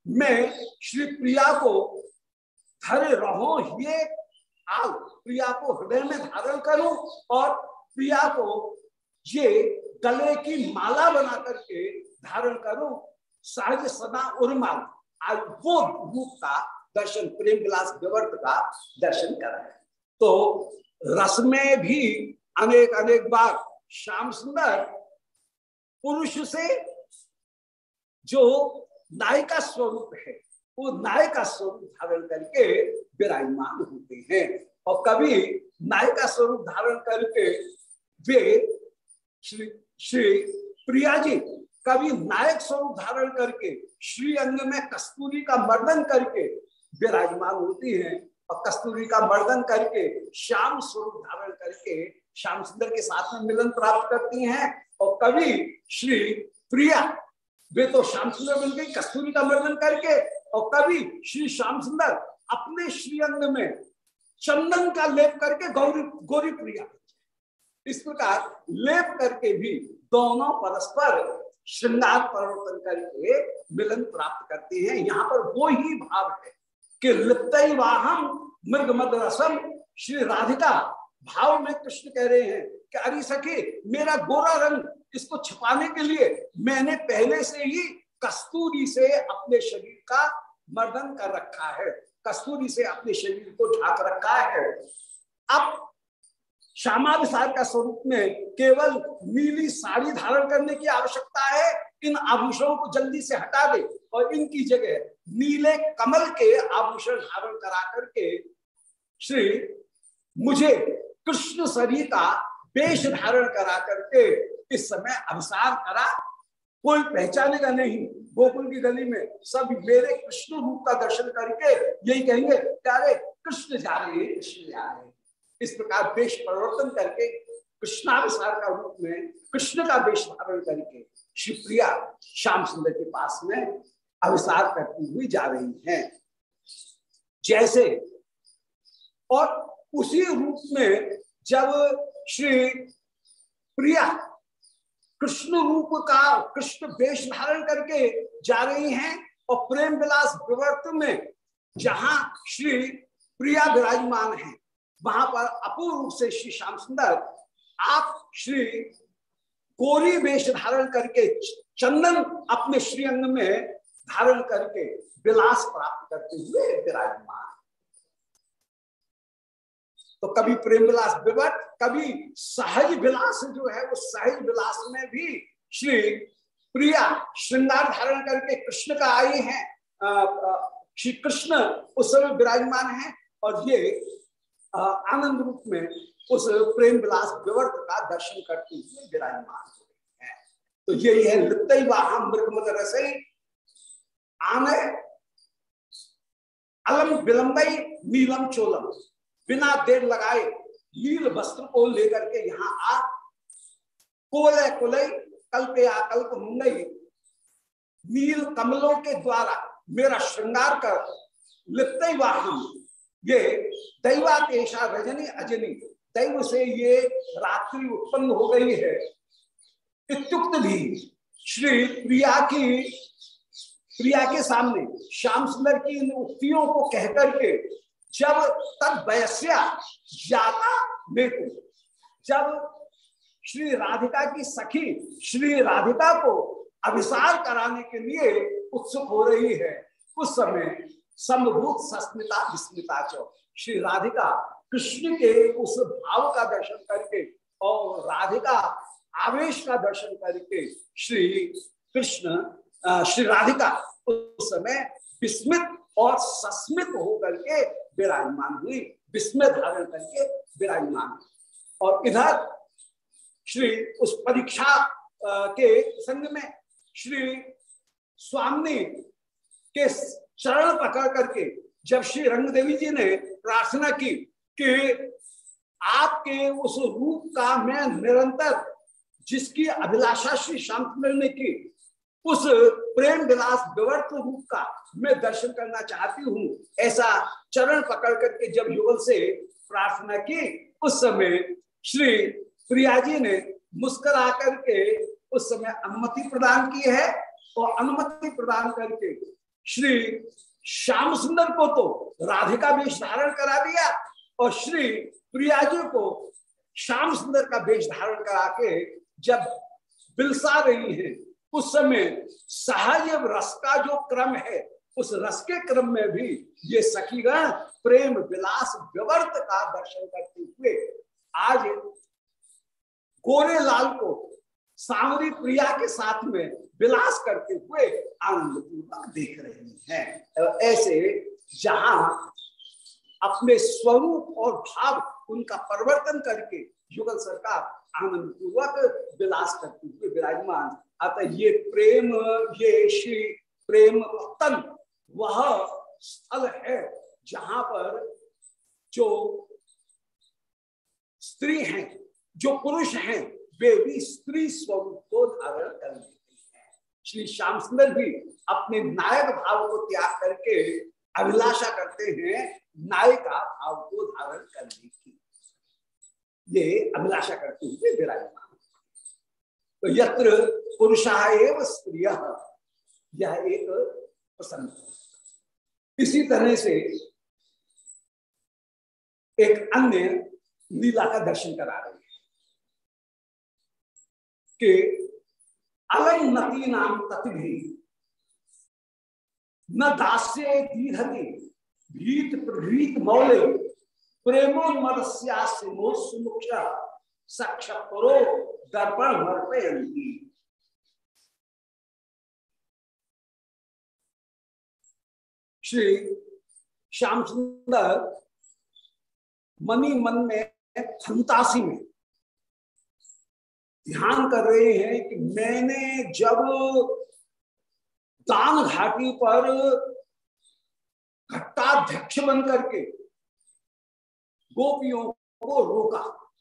मैं श्री प्रिया को धरे रहो, ये आग प्रिया को हृदय में धारण करूँ और प्रिया को ये गले की माला बना करके धारण करो, सहज सदा उर्माल। आज वो रूप का दर्शन, प्रेम विलास, विवर्त का दर्शन कराए तो रस में भी अनेक अनेक बार श्याम सुंदर पुरुष से जो नायिका स्वरूप है, वो नायिका स्वरूप धारण करके विराजमान होते हैं। और कभी नायिका स्वरूप धारण करके वे श्री श्री प्रिया जी कभी नायक स्वरूप धारण करके, श्री अंग में कस्तूरी का मर्दन करके विराजमान होती हैं और कस्तूरी का मर्दन करके श्याम स्वरूप धारण करके श्याम सुंदर के साथ में मिलन प्राप्त करती हैं और कभी श्री प्रिया, वे तो श्याम सुंदर बन गई, कस्तूरी का मर्दन करके और कभी श्री श्याम सुंदर अपने श्रीअंग में चंदन का लेप करके गौरी गौरी प्रिया। इस प्रकार लेप करके भी दोनों परस्पर श्रृंगार परिवर्तन करके मिलन प्राप्त करते हैं। यहाँ पर वो ही भाव है कि लिप्त वाहम मृग मद रसम श्री राधिका भाव में कृष्ण कह रहे हैं कि, अरे सखी, मेरा गोरा रंग इसको छुपाने के लिए मैंने पहले से ही कस्तूरी से अपने शरीर का मर्दन कर रखा है। कस्तूरी से अपने शरीर को ढाक रखा है। अब श्यामाभिसार का स्वरूप में केवल नीली साड़ी धारण करने की आवश्यकता है, इन आभूषणों को जल्दी से हटा दे और इनकी जगह नीले कमल के आभूषण धारण करा करके श्री मुझे कृष्ण शरीर का वेश धारण करा करके इस समय अभिसार करा। कोई पहचानेगा नहीं, गोकुल की गली में सब मेरे कृष्ण रूप का दर्शन करके यही कहेंगे, प्यारे कृष्ण जा रहे कृष्ण जा रहे इस प्रकार वेश परिवर्तन करके कृष्णाभिसार का रूप में, कृष्ण का वेश धारण करके, शिवप्रिया श्याम सुंदर के पास में अविसार करती हुई जा रही हैं। जैसे, और उसी रूप में जब श्री प्रिया कृष्ण रूप का, कृष्ण वेश धारण करके जा रही हैं, और प्रेम विलास विवर्त में, जहाँ श्री प्रिया विराजमान है। वहाँ पर अपूर्ण रूप से श्री श्याम सुंदर, आप श्री कोरी वेश धारण करके चंदन अपने श्रीअंग में धारण करके विलास प्राप्त करते हुए विराजमान। तो कभी प्रेम विलास विवट कभी सहज विलास जो है, वो सहज विलास में भी श्री प्रिया श्रृंगार धारण करके कृष्ण का आई है श्री कृष्ण उस समय विराजमान है और ये आनंद रूप में उस प्रेम विलास विवर्त का दर्शन करते हुए विराजमान है तो यही है लिप्त मृग मद रसई आने अलम विलंबई नीलम चोलम। बिना देर लगाए नील वस्त्र को लेकर के यहाँ आ। कोले कुलई कल्पे कल्प मुंगई। नील कमलों के द्वारा मेरा श्रृंगार कर लिप्त वाहन ये दैवातेशा रजनी अजनी। दैव से ये रात्रि उत्पन्न हो गई है। इत्युक्त भी श्री प्रिया की, प्रिया के सामने श्याम सुंदर की इन उक्तियों को कहकर के जब तब वैश्या जाता मेको जब श्री राधिका की सखी श्री राधिका को अभिसार कराने के लिए उत्सुक हो रही है, उस समय समभूत सस्मिता विस्मिता चौ। श्री राधिका कृष्ण के उस भाव का दर्शन करके और राधिका आवेश का दर्शन करके श्री कृष्ण श्री राधिका उस समय विस्मित और सस्मित होकर के विराजमान हुई। विस्मय धारण करके विराजमान और इधर श्री उस परीक्षा के संग में श्री स्वामी के चरण पकड़ करके जब श्री रंग देवी जी ने प्रार्थना की कि आपके उस रूप का मैं निरंतर जिसकी अभिलाषा श्री शांतमल ने की, उस प्रेम विलास विवर्त रूप का मैं दर्शन करना चाहती हूँ, ऐसा चरण पकड़ करके जब युगल से प्रार्थना की, उस समय श्री प्रिया जी ने मुस्कुरा करके उस समय अनुमति प्रदान की है और अनुमति प्रदान करके श्री श्याम सुंदर को तो राधिका वेश धारण करा दिया और श्री प्रिया जी को श्याम सुंदर का वेश धारण करा के जब बिलसा रही है, उस समय सहज रस का जो क्रम है, उस रस के क्रम में भी ये सखीगण प्रेम विलास विवर्त का दर्शन करते हुए आज गोरे लाल को सांवरी प्रिया के साथ में विलास करते हुए आनंद पूर्वक देख रहे हैं। ऐसे जहाँ अपने स्वरूप और भाव उनका परिवर्तन करके युगल सरकार आनंद पूर्वक विलास करते हुए विराजमान। अतः ये प्रेम, ये श्री प्रेम पतन वह स्थल है जहाँ पर जो स्त्री हैं, जो पुरुष हैं वे भी स्त्री स्वरूप को धारण कर लेते हैं। श्री श्याम सुंदर भी अपने नायक भाव को त्याग करके अभिलाषा करते हैं, नायिका भाव को धारण करने की। ये अभिलाषा करते हुए विराजमान। तो यत्र पुरुषा एवं स्त्रिय, यह एक प्रसंग इसी तरह से एक अन्य लीला का दर्शन करा रहे हैं। कि अलम नती नाम तति न दास्य दीधति भीत प्रभीत मौले प्रेमोन्मदस्यामुख्य सक्षरो दर्पण मर्पयंती श्री श्याम सुंदर मनी मन में फंतासी में ध्यान कर रहे हैं कि मैंने जब दान घाटी पर घट्टाध्यक्ष बन करके गोपियों को रोका,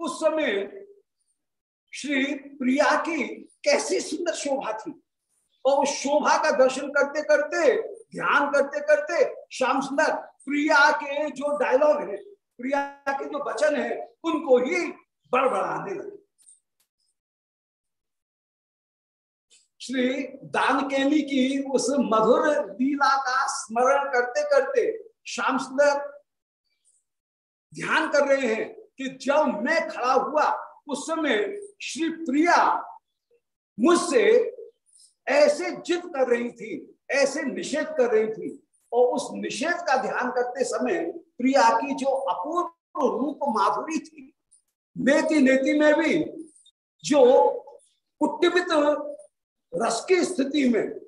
उस समय श्री प्रिया की कैसी सुंदर शोभा थी। और उस शोभा का दर्शन करते करते, ध्यान करते करते श्याम सुंदर, प्रिया के जो डायलॉग है, प्रिया के जो वचन है, उनको ही बड़बड़ाने लगे। श्री दानकेली की उस मधुर लीला का स्मरण करते करते श्याम सुंदर ध्यान कर रहे हैं कि जब मैं खड़ा हुआ, उस समय श्री प्रिया मुझसे ऐसे जिद कर रही थी, ऐसे निषेध कर रही थी और उस निषेध का ध्यान करते समय प्रिया की जो अपूर्व रूप माधुरी थी नेति नेति में भी जो कुटुबित रस की स्थिति में,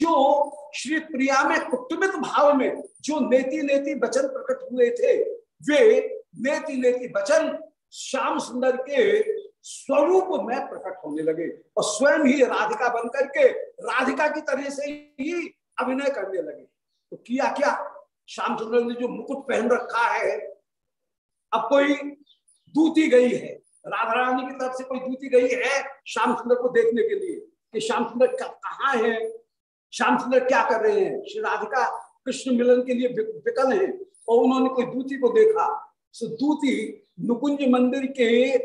जो श्री प्रिया में कुटुबित भाव में जो नेति नेति वचन प्रकट हुए थे, वे नेति नेति वचन श्याम सुंदर के स्वरूप में प्रकट होने लगे और स्वयं ही राधिका बन करके राधिका की तरह से ही अभिनय करने लगे। तो किया क्या? श्याम सुंदर ने जो मुकुट पहन रखा है, अब कोई दूती गई है। राधा रानी की तरफ़ से कोई दूती गई है श्याम सुंदर को देखने के लिए। कि श्याम सुंदर कहाँ है? श्याम सुंदर क्या कर रहे हैं? श्री राधिका कृष्ण मिलन के लिए विकल है और उन्होंने कोई दूती को देखा। सो दूती नुकुंज मंदिर के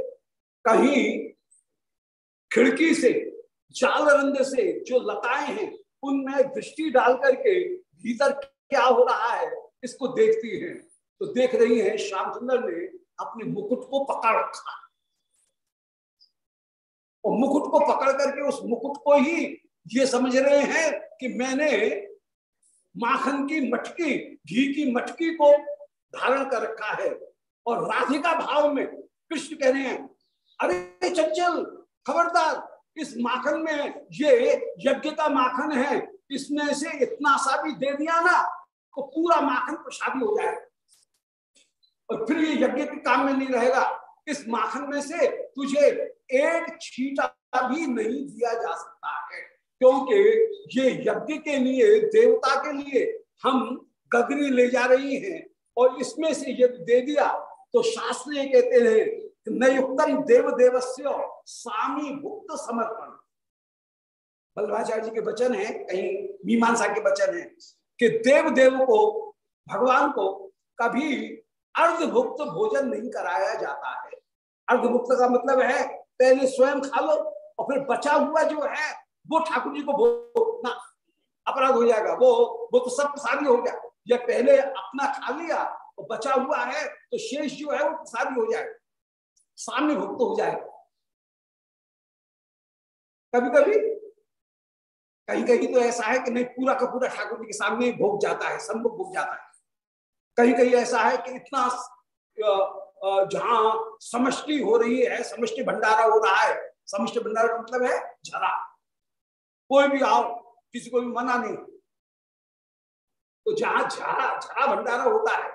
कहीं खिड़की से, जाल से जो लताएँ हैं, उनमें दृष्टि डाल करके भीतर क्या हो रहा है, इसको देखती हैं। तो देख रही है, श्याम सुंदर ने अपने मुकुट को पकड़ रखा। और मुकुट को पकड़ करके उस मुकुट को ही ये समझ रहे हैं कि मैंने माखन की मटकी, घी की मटकी को धारण कर रखा है। और राधिका भाव में कृष्ण कह रहे हैं, अरे चंचल, खबरदार, इस माखन में ये यज्ञ का माखन है, इसमें से इतना सा भी दे दिया ना तो पूरा माखन प्रसादी हो जाए। और फिर ये यज्ञ के काम में नहीं रहेगा। इस माखन में से तुझे एक छीटा भी नहीं दिया जा सकता है, क्योंकि ये यज्ञ के लिए, देवता के लिए हम गगरी ले जा रही हैं। और इसमें से यदि दे दिया तो शास्त्र ये कहते हैं, नयुक्तम देव देवस्य स्वामी भुक्त समर्पण। बल्लभाचार्य जी के वचन है, कहीं मीमांसा के वचन है, कि देव देव को, भगवान को कभी अर्धभुक्त भोजन नहीं कराया जाता है। अर्धभुक्त का मतलब है, पहले स्वयं खा लो और फिर बचा हुआ जो है, वो ठाकुर जी को भोगना। अपराध हो जाएगा, वो वो तो सब प्रसादी हो गया। या पहले अपना खा लिया और बचा हुआ है तो शेष जो है वो प्रसादी हो जाएगा। सामने भुक्त हो जाएगा। कभी कभी कहीं कहीं तो ऐसा है कि नहीं, पूरा का पूरा ठाकुर जी के सामने भोग जाता है संभव भोग जाता है। कहीं कहीं ऐसा है कि इतना जहाँ समष्टि हो रही है, समष्टि भंडारा हो रहा है। समष्टि भंडारा का मतलब है झरा। कोई भी आओ, किसी को भी मना नहीं। तो जहाँ झरा झरा भंडारा होता है,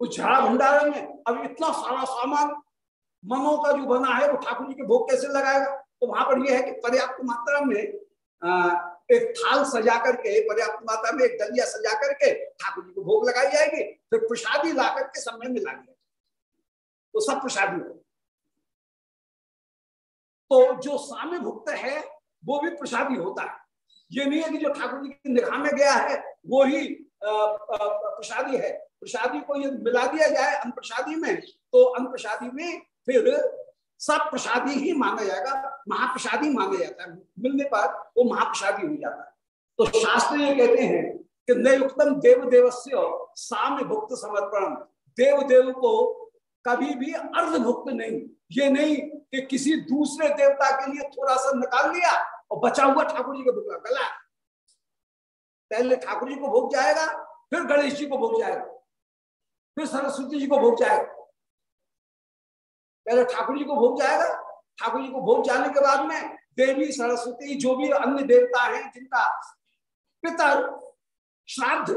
उस झरा भंडारा में अब इतना सारा सामान, मनो का जो बना है, वो ठाकुर जी के भोग कैसे लगाएगा? तो वहाँ पर यह है कि पर्याप्त मात्रा में एक थाल सजा करके, पर्याप्त मात्रा में एक डलिया सजा करके ठाकुर जी को भोग लगाई जाएगी। फिर प्रसादी ला करके सब में मिला तो सब प्रसादी हो तो जो साम्य भुक्त है, वो भी प्रसादी होता है। ये नहीं है कि जो ठाकुर जी की निगाह में गया है, वो ही प्रसादी है। प्रसादी को ये मिला दिया जाए अन्न प्रसादी में तो अन्न प्रसादी में फिर सब प्रसादी ही माना जाएगा, महाप्रसादी माना जाता है। मिलने पर वो महाप्रसादी हो जाता है। तो शास्त्र ये कहते हैं कि नयुक्तम देव देवस्य साम्य भुक्त समर्पण देव देव को कभी भी अर्ध भुक्त नहीं। ये नहीं कि किसी दूसरे देवता के लिए थोड़ा सा निकाल लिया और बचा हुआ ठाकुर जी को भोग गला पहले ठाकुर जी को भोग जाएगा, फिर गणेश जी को भोग जाएगा, फिर सरस्वती जी को भोग जाएगा। पहले ठाकुर जी को भोग जाएगा, ठाकुर जी को भोग जाने के बाद में देवी, सरस्वती, जो भी अन्य देवता हैं, जिनका पितर, श्राद्ध,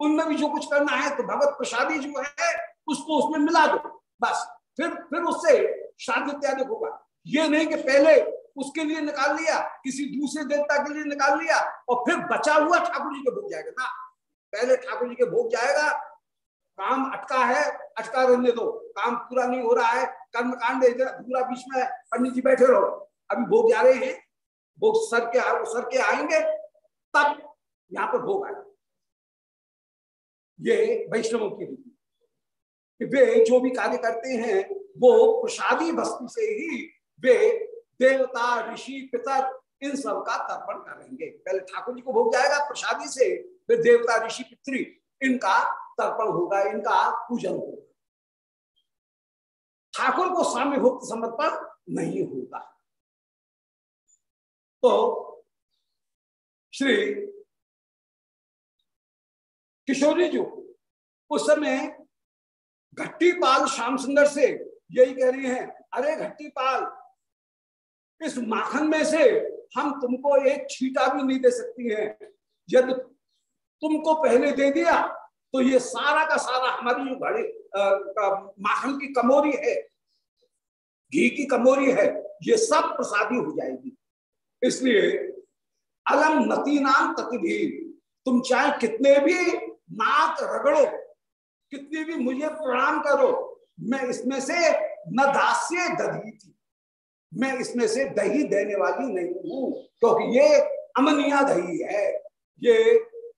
उनमें भी जो कुछ करना है तो भगवत प्रसादी जो है उसको उसमें मिला दो। बस, फिर फिर उससे श्राद्ध इत्यादि होगा। ये नहीं कि पहले उसके लिए निकाल लिया, किसी दूसरे देवता के लिए निकाल लिया, और फिर बचा हुआ ठाकुर जी के भोग जाएगा। ना, पहले ठाकुर जी के भोग जाएगा, काम अटका है, अटका रहने दो। काम पूरा नहीं हो रहा है कर्म कांड पूरा बीच में पंडित जी बैठे रहो। अभी भोग जा रहे हैं, भोग सर के सर के आएँगे, तब यहाँ पर भोग आए ये वैष्णवों की रीति वे जो भी कार्य करते हैं, वो प्रसादी वस्तु से ही वे देवता, ऋषि पितर इन सब का तर्पण करेंगे। पहले ठाकुर जी को भोग जाएगा प्रसादी से, फिर देवता, ऋषि, पितृ, इनका तर्पण होगा, इनका पूजन होगा। ठाकुर को साम्य भुक्त समर्पण नहीं होगा। तो श्री किशोरी जी उस समय घट्टी पाल श्याम सुंदर से यही कह रही हैं, अरे घट्टी पाल इस माखन में से हम तुमको एक छीटा भी नहीं दे सकती हैं। यदि तुमको पहले दे दिया तो ये सारा का सारा हमारी जो घड़ी माखन की कमोरी है, घी की कमोरी है, ये सब प्रसादी हो जाएगी। इसलिए अलम नती नाम तति तुम चाहे कितने भी नाक रगड़ो कितने भी मुझे प्रणाम करो, मैं इसमें से न दास्य दधी थी। मैं इसमें से दही देने वाली नहीं हूँ, क्योंकि तो ये अमनिया दही है। ये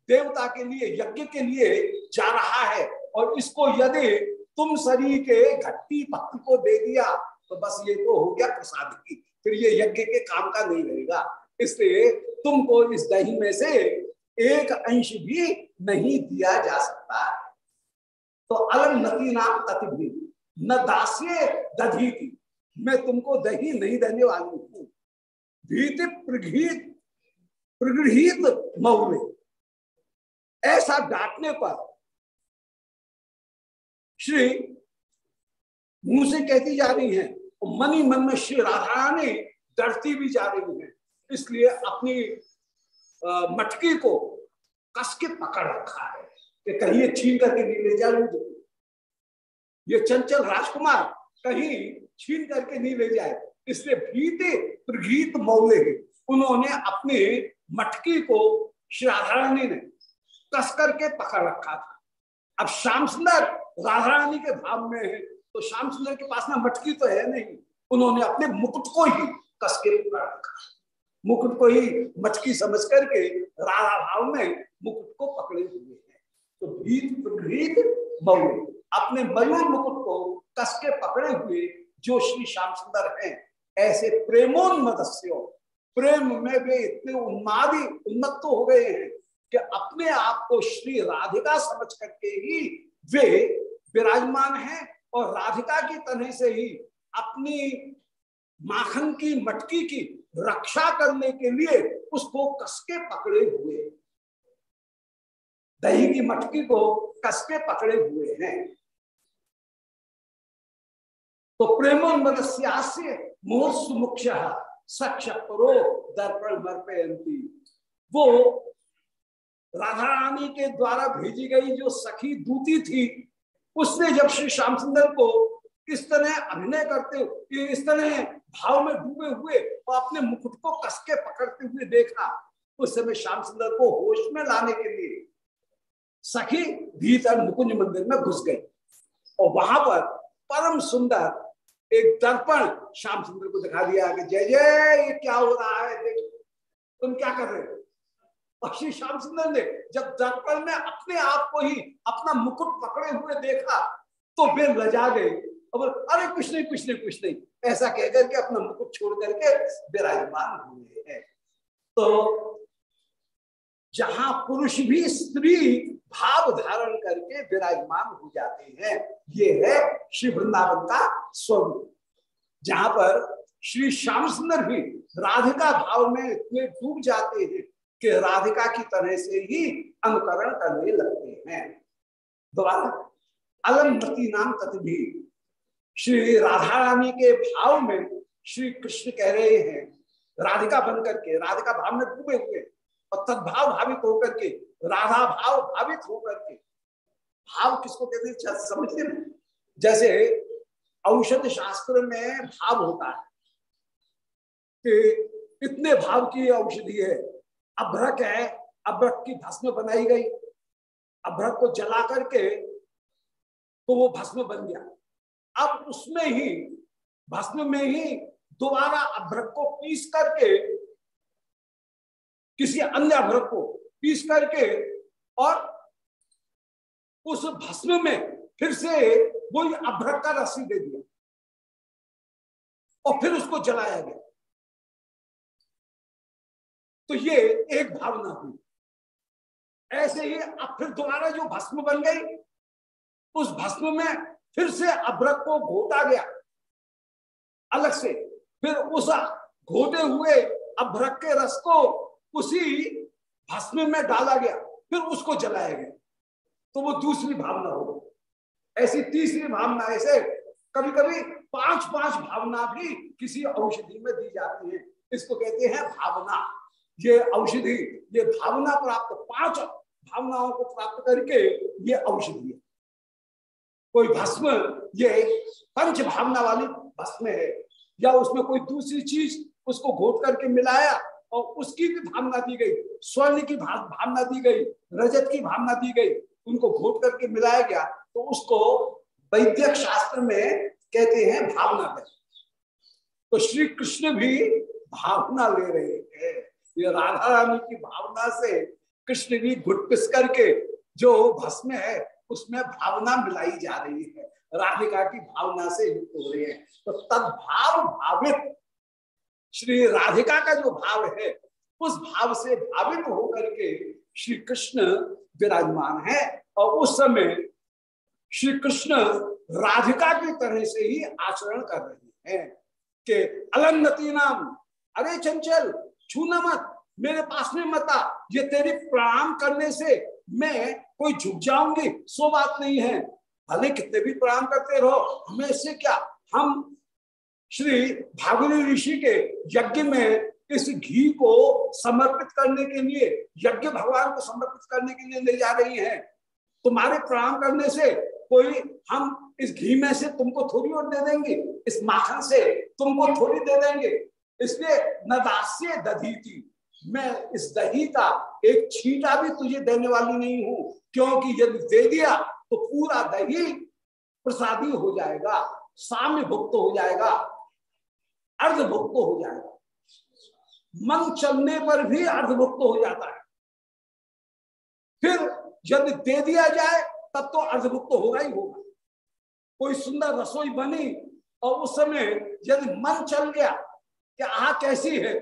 देवता के लिए, यज्ञ के लिए जा रहा है, और इसको यदि तुम शरीर के घट्टी पत्ती को दे दिया तो बस ये तो हो गया प्रसाद की फिर ये यज्ञ के काम का नहीं रहेगा। इसलिए तुमको इस दही में से एक अंश भी नहीं दिया जा सकता। तो अलग नती नाम तति न दास्य दधी थी मैं तुमको दही नहीं देने वाली हूँ। भीति प्रगृहित प्रगृहित मऊले ऐसा डांटने पर श्री मुँह से कहती जा रही है, और मनी मन में श्री राधा रानी डरती भी जा रही है। इसलिए अपनी मटकी को कस के पकड़ रखा है। कि कहीं ये छीन करके नहीं ले जा जाए ये चंचल राजकुमार कहीं छीन करके नहीं ले जाए। इसलिए भीते प्रगीत मौले उन्होंने अपने मटकी को श्री ने कस करके पकड़ रखा था। अब श्याम सुंदर राधा रानी के भाव में है तो श्याम सुंदर के पास ना मटकी तो है नहीं। उन्होंने अपने मुकुट को ही कस के पकड़ रखा मुकुट को ही मटकी समझ करके राधा भाव में मुकुट को पकड़े हुए तो भीत प्रगृत मौली अपने मयूर मुकुट को कस के पकड़े हुए जो श्री श्याम सुंदर हैं, ऐसे प्रेमोन्मदस्यो। प्रेम में वे इतने उन्मादी, उन्मत्त हो गए हैं कि अपने आप को श्री राधिका समझ करके ही वे विराजमान हैं और राधिका की तरह से ही अपनी माखन की, मटकी की रक्षा करने के लिए उसको कसके पकड़े हुए दही की मटकी को कसके पकड़े हुए हैं। तो प्रेमोन्मदस्यास्य मुहूर्त मुख्य सक्ष परो दर्पण वो राधा रानी के द्वारा भेजी गई जो सखी दूती थी, उसने जब श्री श्याम सुंदर को इस तरह अभिनय करते इस तरह भाव में डूबे हुए और अपने मुकुट को कसके पकड़ते हुए देखा, उस समय श्याम सुंदर को होश में लाने के लिए सखी भीतर मुकुंज मंदिर में घुस गई। और वहाँ पर परम सुंदर एक दर्पण श्याम सुंदर को दिखा दिया कि जय जय, ये क्या हो रहा है? देख, तुम क्या कर रहे हो? और श्री श्याम सुंदर ने जब दर्पण में अपने आप को ही अपना मुकुट पकड़े हुए देखा तो वे लजा गए और अरे, कुछ नहीं कुछ नहीं कुछ नहीं। ऐसा कहकर के अपना मुकुट छोड़ करके विराजमान हुए हैं। तो जहाँ पुरुष भी स्त्री भाव धारण करके विराजमान हो जाते हैं। ये है श्री वृंदावन का स्वरूप। जहाँ पर श्री श्याम सुंदर भी राधिका भाव में इतने डूब जाते हैं कि राधिका की तरह से ही अनुकरण करने लगते हैं। दोबारा अलमती नाम भी श्री राधा रानी के भाव में श्री कृष्ण कह रहे हैं। राधिका बनकर के राधिका भाव में डूबे हुए और भावित होकर के, राधा भाव भावित होकर के। भाव किसको कहते हैं? समझते हैं जैसे औषध शास्त्र में भाव होता है कि इतने भाव की औषधि है। अभ्रक है, अभ्रक की भस्म बनाई गई। अभ्रक को जला करके तो वो भस्म बन गया। अब उसमें ही, भस्म में ही दोबारा अभ्रक को पीस करके किसी अन्य अभ्रक को पीस करके और उस भस्म में फिर से वो अभ्रक का रस्सी दे दिया और फिर उसको जलाया गया। तो ये एक भावना हुई। ऐसे ही अब फिर दोबारा जो भस्म बन गई, उस भस्म में फिर से अभ्रक को घोटा गया। अलग से फिर उस घोटे हुए अभ्रक के रस को उसी भस्म में डाला गया, फिर उसको जलाया गया। तो वो दूसरी भावना हो ऐसी तीसरी भावना ऐसे कभी कभी पाँच पाँच भावना भी किसी औषधि में दी जाती है। इसको कहते हैं भावना। ये औषधि, ये भावना प्राप्त, पाँच भावनाओं को प्राप्त करके ये औषधि है। कोई भस्म, ये पंच भावना वाली भस्म है, या उसमें कोई दूसरी चीज़ उसको घोट करके मिलाया और उसकी भी भावना दी गई, स्वर्ण की भावना दी गई, रजत की भावना दी गई, उनको घोट करके मिलाया गया तो उसको वैद्यक शास्त्र में कहते हैं भावना तो श्री कृष्ण भी भावना ले रहे हैं। ये राधा रानी की भावना से कृष्ण भी घुट पिस करके जो भस्म है, उसमें भावना मिलाई जा रही है। राधिका की भावना से युक्त हो रही है। तो तदभाव भावित श्री राधिका का जो भाव है, उस भाव से भावित होकर के श्री कृष्ण विराजमान है। और उस समय श्री कृष्ण राधिका की तरह से ही आचरण कर रहे हैं कि अलन्नति नाम, अरे चंचल, छूना मत, मेरे पास में मता, ये तेरी प्रणाम करने से मैं कोई झुक जाऊँगी, सो बात नहीं है। भले कितने भी प्रणाम करते रहो, हमें इससे क्या? हम श्री भागुरी ऋषि के यज्ञ में इस घी को समर्पित करने के लिए, यज्ञ भगवान को समर्पित करने के लिए ले जा रही हैं। तुम्हारे प्रणाम करने से कोई हम इस घी में से तुमको थोड़ी और दे देंगे, इस माखन से तुमको थोड़ी दे देंगे। इसलिए नदास्य दधी थी मैं इस दही का एक छीटा भी तुझे देने वाली नहीं हूँ, क्योंकि यदि दे दिया तो पूरा दही प्रसादी हो जाएगा साम्य भुक्त हो जाएगा। अर्धभुक्त हो जाएगा। मन चलने पर भी अर्धभुक्त हो जाता है। फिर यदि दे दिया जाए, तब तो अर्धभुक्त होगा ही होगा। कोई सुंदर रसोई बनी और उस समय यदि मन चल गया कि आ कैसी है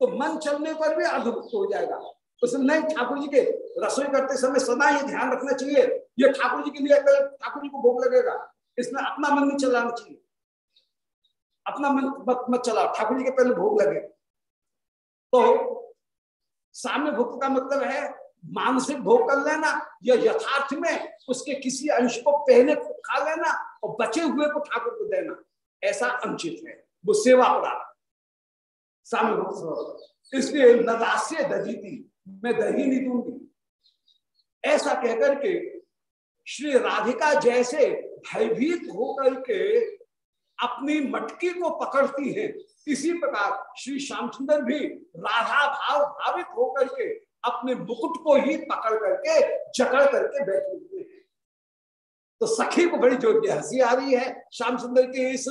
तो मन चलने पर भी अर्धभुक्त हो जाएगा। उसमें नहीं, ठाकुर जी के रसोई करते समय सदा ये ध्यान रखना चाहिए। ये ठाकुर जी के लिए ठाकुर जी को भोग लगेगा, इसमें अपना मन नहीं चलाना चाहिए। अपना मत मत चला। ठाकुर जी के पहले भोग लगे। तो साम्य भोग का मतलब है, मानसिक भोग कर लेना, या यथार्थ में उसके किसी अंश को पहले खा लेना और बचे हुए को ठाकुर को देना। ऐसा अनुचित है। वो सेवा अपराध सामने इसलिए नदास्य थी मैं दही नहीं दूँगी। ऐसा कहकर के श्री राधिका जैसे भयभीत होकर के अपनी मटकी को पकड़ती है। इसी प्रकार श्री श्याम सुंदर भी राधा भाव भावित होकर के अपने मुकुट को ही पकड़ करके, जकड़ करके बैठे हुए हैं। तो सखी को बड़ी ज़ोर की हँसी आ रही है श्याम सुंदर के इस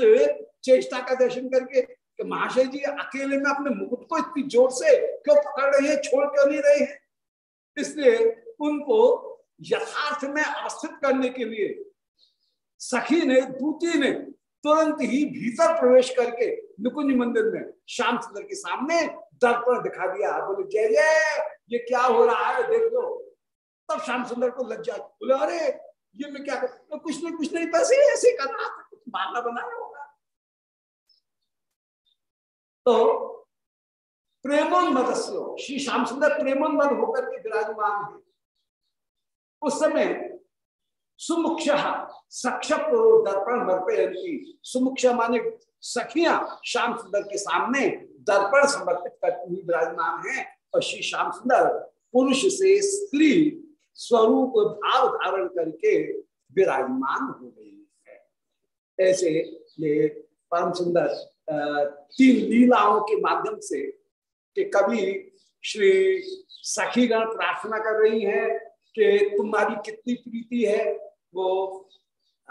चेष्टा का दर्शन करके कि महाशय जी, अकेले में अपने मुकुट को इतनी ज़ोर से क्यों पकड़ रहे हैं? छोड़ क्यों नहीं रहे हैं? इसलिए उनको यथार्थ में अवस्थित करने के लिए सखी ने, दूती ने तुरंत ही भीतर प्रवेश करके निकुंज मंदिर में श्याम सुंदर के सामने दर्पण दिखा दिया। बोले, जय जय, ये क्या हो रहा है? देख लो। तब श्याम सुंदर को लज्जा बोले, अरे, ये मैं क्या कर? तो कुछ नहीं कुछ नहीं पैसे ऐसे कर रहा था। कुछ बहाना बनाया होगा। तो प्रेमोन्मद श्री श्याम सुंदर प्रेमोन्मद होकर के विराजमान है। उस समय सुमुक्ष सक्ष दर्पण मर्पयंती सुमुक्ष माने सखियाँ श्याम सुंदर के सामने दर्पण समर्पित करती हुई विराजमान है और श्री श्याम सुंदर पुरुष से स्त्री स्वरूप भाव धारण करके विराजमान हो गई है। ऐसे ये परम सुंदर तीन लीलाओं के माध्यम से कि कभी श्री सखीगण प्रार्थना कर रही हैं कि तुम्हारी कितनी प्रीति है, वो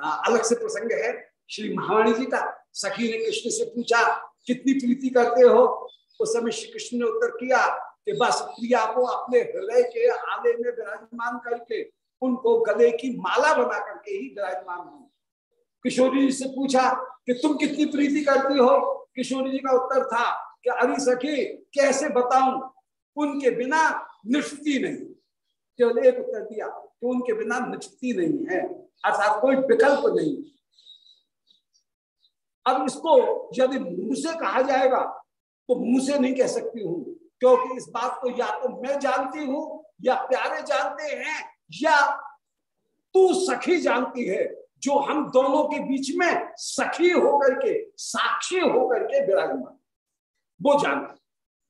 अलग से प्रसंग है। श्री महावाणी जी का सखी ने कृष्ण से पूछा, कितनी प्रीति करते हो? उस समय श्री कृष्ण ने उत्तर किया कि बस प्रिया को अपने हृदय के आले में विराजमान करके उनको गले की माला बना करके ही विराजमान हूँ। किशोरी जी से पूछा कि तुम कितनी प्रीति करती हो? किशोरी जी का उत्तर था कि, अरे सखी, कैसे बताऊँ? उनके बिना निष्ठि नहीं। एक उत्तर दिया कि उनके बिना निष्ठि नहीं है, अर्थात कोई विकल्प नहीं अब इसको यदि मुँह से कहा जाएगा तो मुँह से नहीं कह सकती हूँ, क्योंकि इस बात को या तो मैं जानती हूँ, या प्यारे जानते हैं, या तू सखी जानती है, जो हम दोनों के बीच में सखी होकर के, साक्षी होकर के विराजमान। वो जानती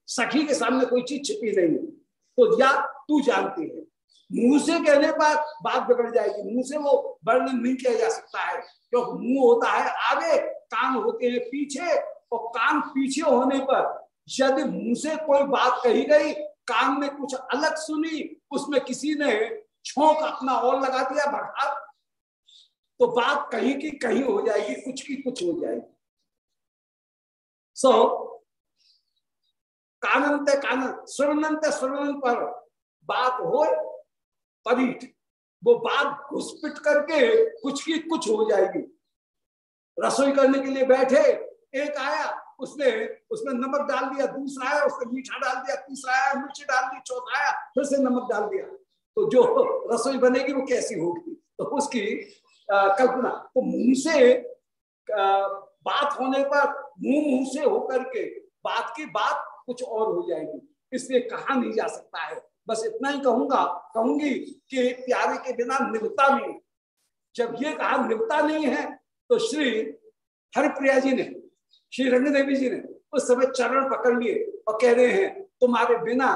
सखी के सामने कोई चीज़ छिपी नहीं तो या तू जानती है मुँह से कहने पर बात बिगड़ जाएगी। मुँह से वो वर्णन नहीं किया जा सकता है। क्योंकि मुँह होता है आगे कान होते हैं पीछे और कान पीछे होने पर यदि मुँह से कोई बात कही गई कान में कुछ अलग सुनी उसमें किसी ने छोंक अपना और लगा दिया बढ़ा तो बात कहीं की कहीं हो जाएगी कुछ की कुछ हो जाएगी। सो so, कानंत कानन सुरनंत सुरन पर बात हो परीट वो बात घुसपिट करके कुछ की कुछ हो जाएगी। रसोई करने के लिए बैठे एक आया उसने उसमें नमक डाल दिया दूसरा आया उसने मीठा डाल दिया तीसरा आया मिर्ची डाल दी चौथा आया फिर से नमक डाल दिया। तो जो रसोई बनेगी वो कैसी होगी? तो उसकी आ, कल्पना तो मुँह से आ, बात होने पर मुँह मुँह से होकर के बात की बात कुछ और हो जाएगी। इसलिए कहा नहीं जा सकता है। बस इतना ही कहूँगा, कहूँगी कि प्यारे के बिना निभता नहीं। जब ये कहा निभता नहीं है तो श्री हरिप्रिया जी ने, श्री रंग देवी जी ने उस समय चरण पकड़ लिए और कह रहे हैं, तुम्हारे बिना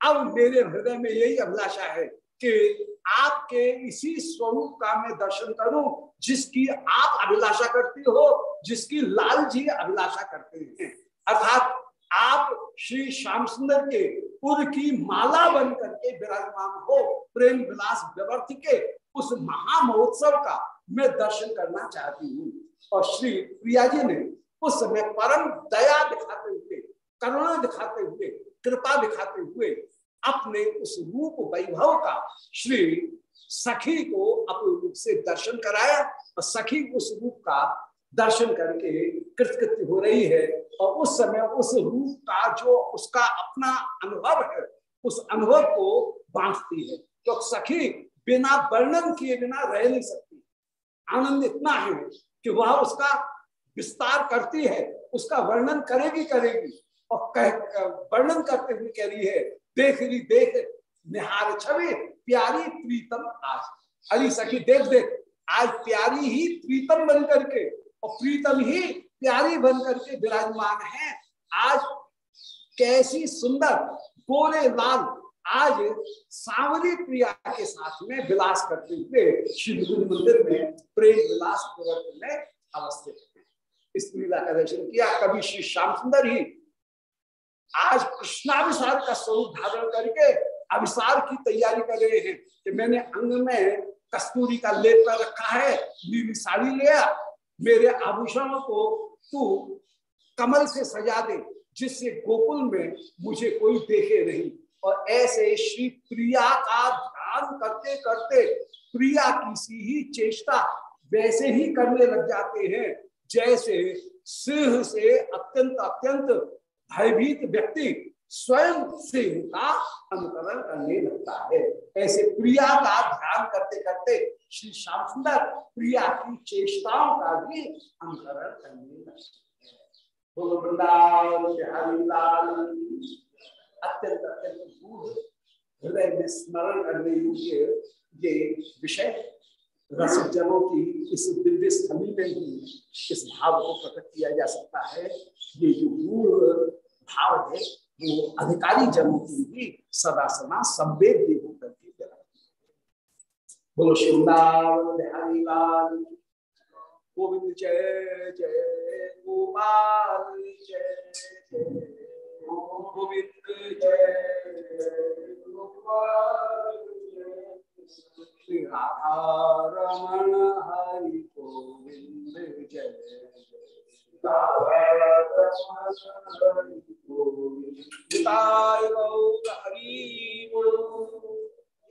अब मेरे हृदय में यही अभिलाषा है कि आपके इसी स्वरूप का मैं दर्शन करूँ, जिसकी आप अभिलाषा करती हो, जिसकी लाल जी अभिलाषा करते हैं। अर्थात आप श्री श्याम सुंदर के पुर की माला बन करके विराजमान हो, प्रेम विलास व्यवर्थ के उस महामहोत्सव का मैं दर्शन करना चाहती हूँ। और श्री प्रिया जी ने उस समय परम दया दिखाते हुए, करुणा दिखाते हुए, कृपा दिखाते हुए अपने उस रूप वैभव का श्री सखी को अपने रूप से दर्शन कराया और सखी उस रूप का दर्शन करके कृतकृत्य हो रही है और उस समय उस रूप का जो उसका अपना अनुभव है, उस अनुभव को बांटती है। तो सखी, बिना वर्णन किए बिना रह नहीं सकती। आनंद इतना है कि वह उसका विस्तार करती है, उसका वर्णन करेगी करेगी और कह वर्णन करते हुए कह रही है, देख रही, देख, निहार छवि, प्यारी प्रीतम आज। अली सखी, देख देख, आज प्यारी ही प्रीतम बन करके और प्रीतम ही प्यारी बन करके विराजमान है। आज कैसी सुंदर गोरे लाल आज सांवरी प्रिया के साथ में विलास करते हुए श्री मंदिर में प्रेम विलास में अवस्थित है। इस लीला का दर्शन किया, कभी श्री श्याम सुंदर ही। आज कृष्णाभिसार का स्वरूप धारण करके अभिसार की तैयारी कर रहे हैं कि मैंने अंग में कस्तूरी का लेप कर रखा है, नीली साड़ी लिया मेरे आभूषणों को तू कमल से सजा दे, जिससे गोकुल में मुझे कोई देखे नहीं। और ऐसे श्री प्रिया का ध्यान करते करते प्रिया की सी ही चेष्टा वैसे ही करने लग जाते हैं, जैसे सिंह से अत्यंत अत्यंत भयभीत व्यक्ति स्वयं सिंह का अनुकरण करने लगता है। ऐसे प्रिया का ध्यान करते करते श्री श्याम सुंदर प्रिया की चेष्टाओं का भी अनुकरण करने लगता है। अत्यंत अत्यंत दूर हृदय में स्मरण करने योग्य ये विषय रसिक जनों की इस दिव्य स्थली में ही इस भाव को प्रकट किया जा सकता है। ये जो मूल भाव है वो अधिकारी जनों की भी सदा सदा संवेद होकर के बोलो शिवनाथ बिहारी लाल, गोविंद जय जय, गोपाल जय जय, गोविंद जय गोपाल जय राधा रमण हरि गोविंद जय। हरि